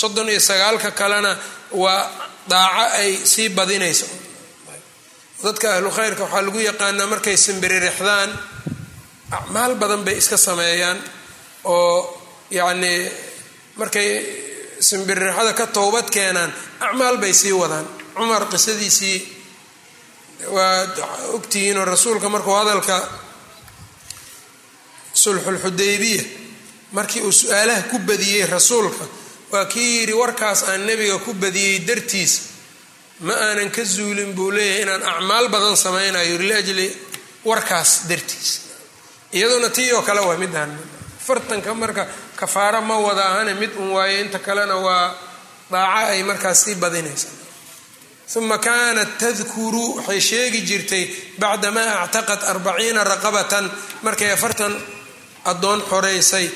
soddon iyo sagaalka kalena waa daaco ay sii badinayso. Dadka ahlu khayrka waxaa lagu yaqaanaa markay simbiririxdaan acmaal badan bay iska sameeyaan oo yacnii markay simbiririxada ka towbad keenaan acmaal bay sii wadaan. Cumar qisadiisii waa ogtihiinoo rasuulka markuu hadalka sulxulxudaybiya markii uu su'aalaha ku badiyey rasuulka waa kii yidhi warkaas aan nebiga ku badiyey dartiis ma aanan ka zuulin buu leeyahay inaan acmaal badan samaynayo. Liajli warkaas dartiis. Iyaduna tii oo kale waa midaan fartanka marka kafaaro ma wada ahane mid un waayo inta kalena waa daaco ay markaas sii badinaysa. Uma kaanat tadkuru waxay sheegi jirtay bacdamaa actaqat arbaciina raqabatan markay afartan addoon xoreysay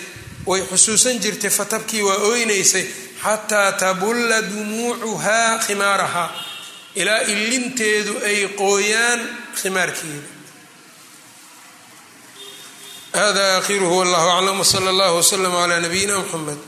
way xusuusan jirtay fatabkii waa oynaysay xataa tabulla dumuucuhaa khimaarahaa ilaa ilinteedu ay qooyaan khimaarkeeda hada aakhiruhu wallahu aclam wsala allah wslama cla nabiyina mxamed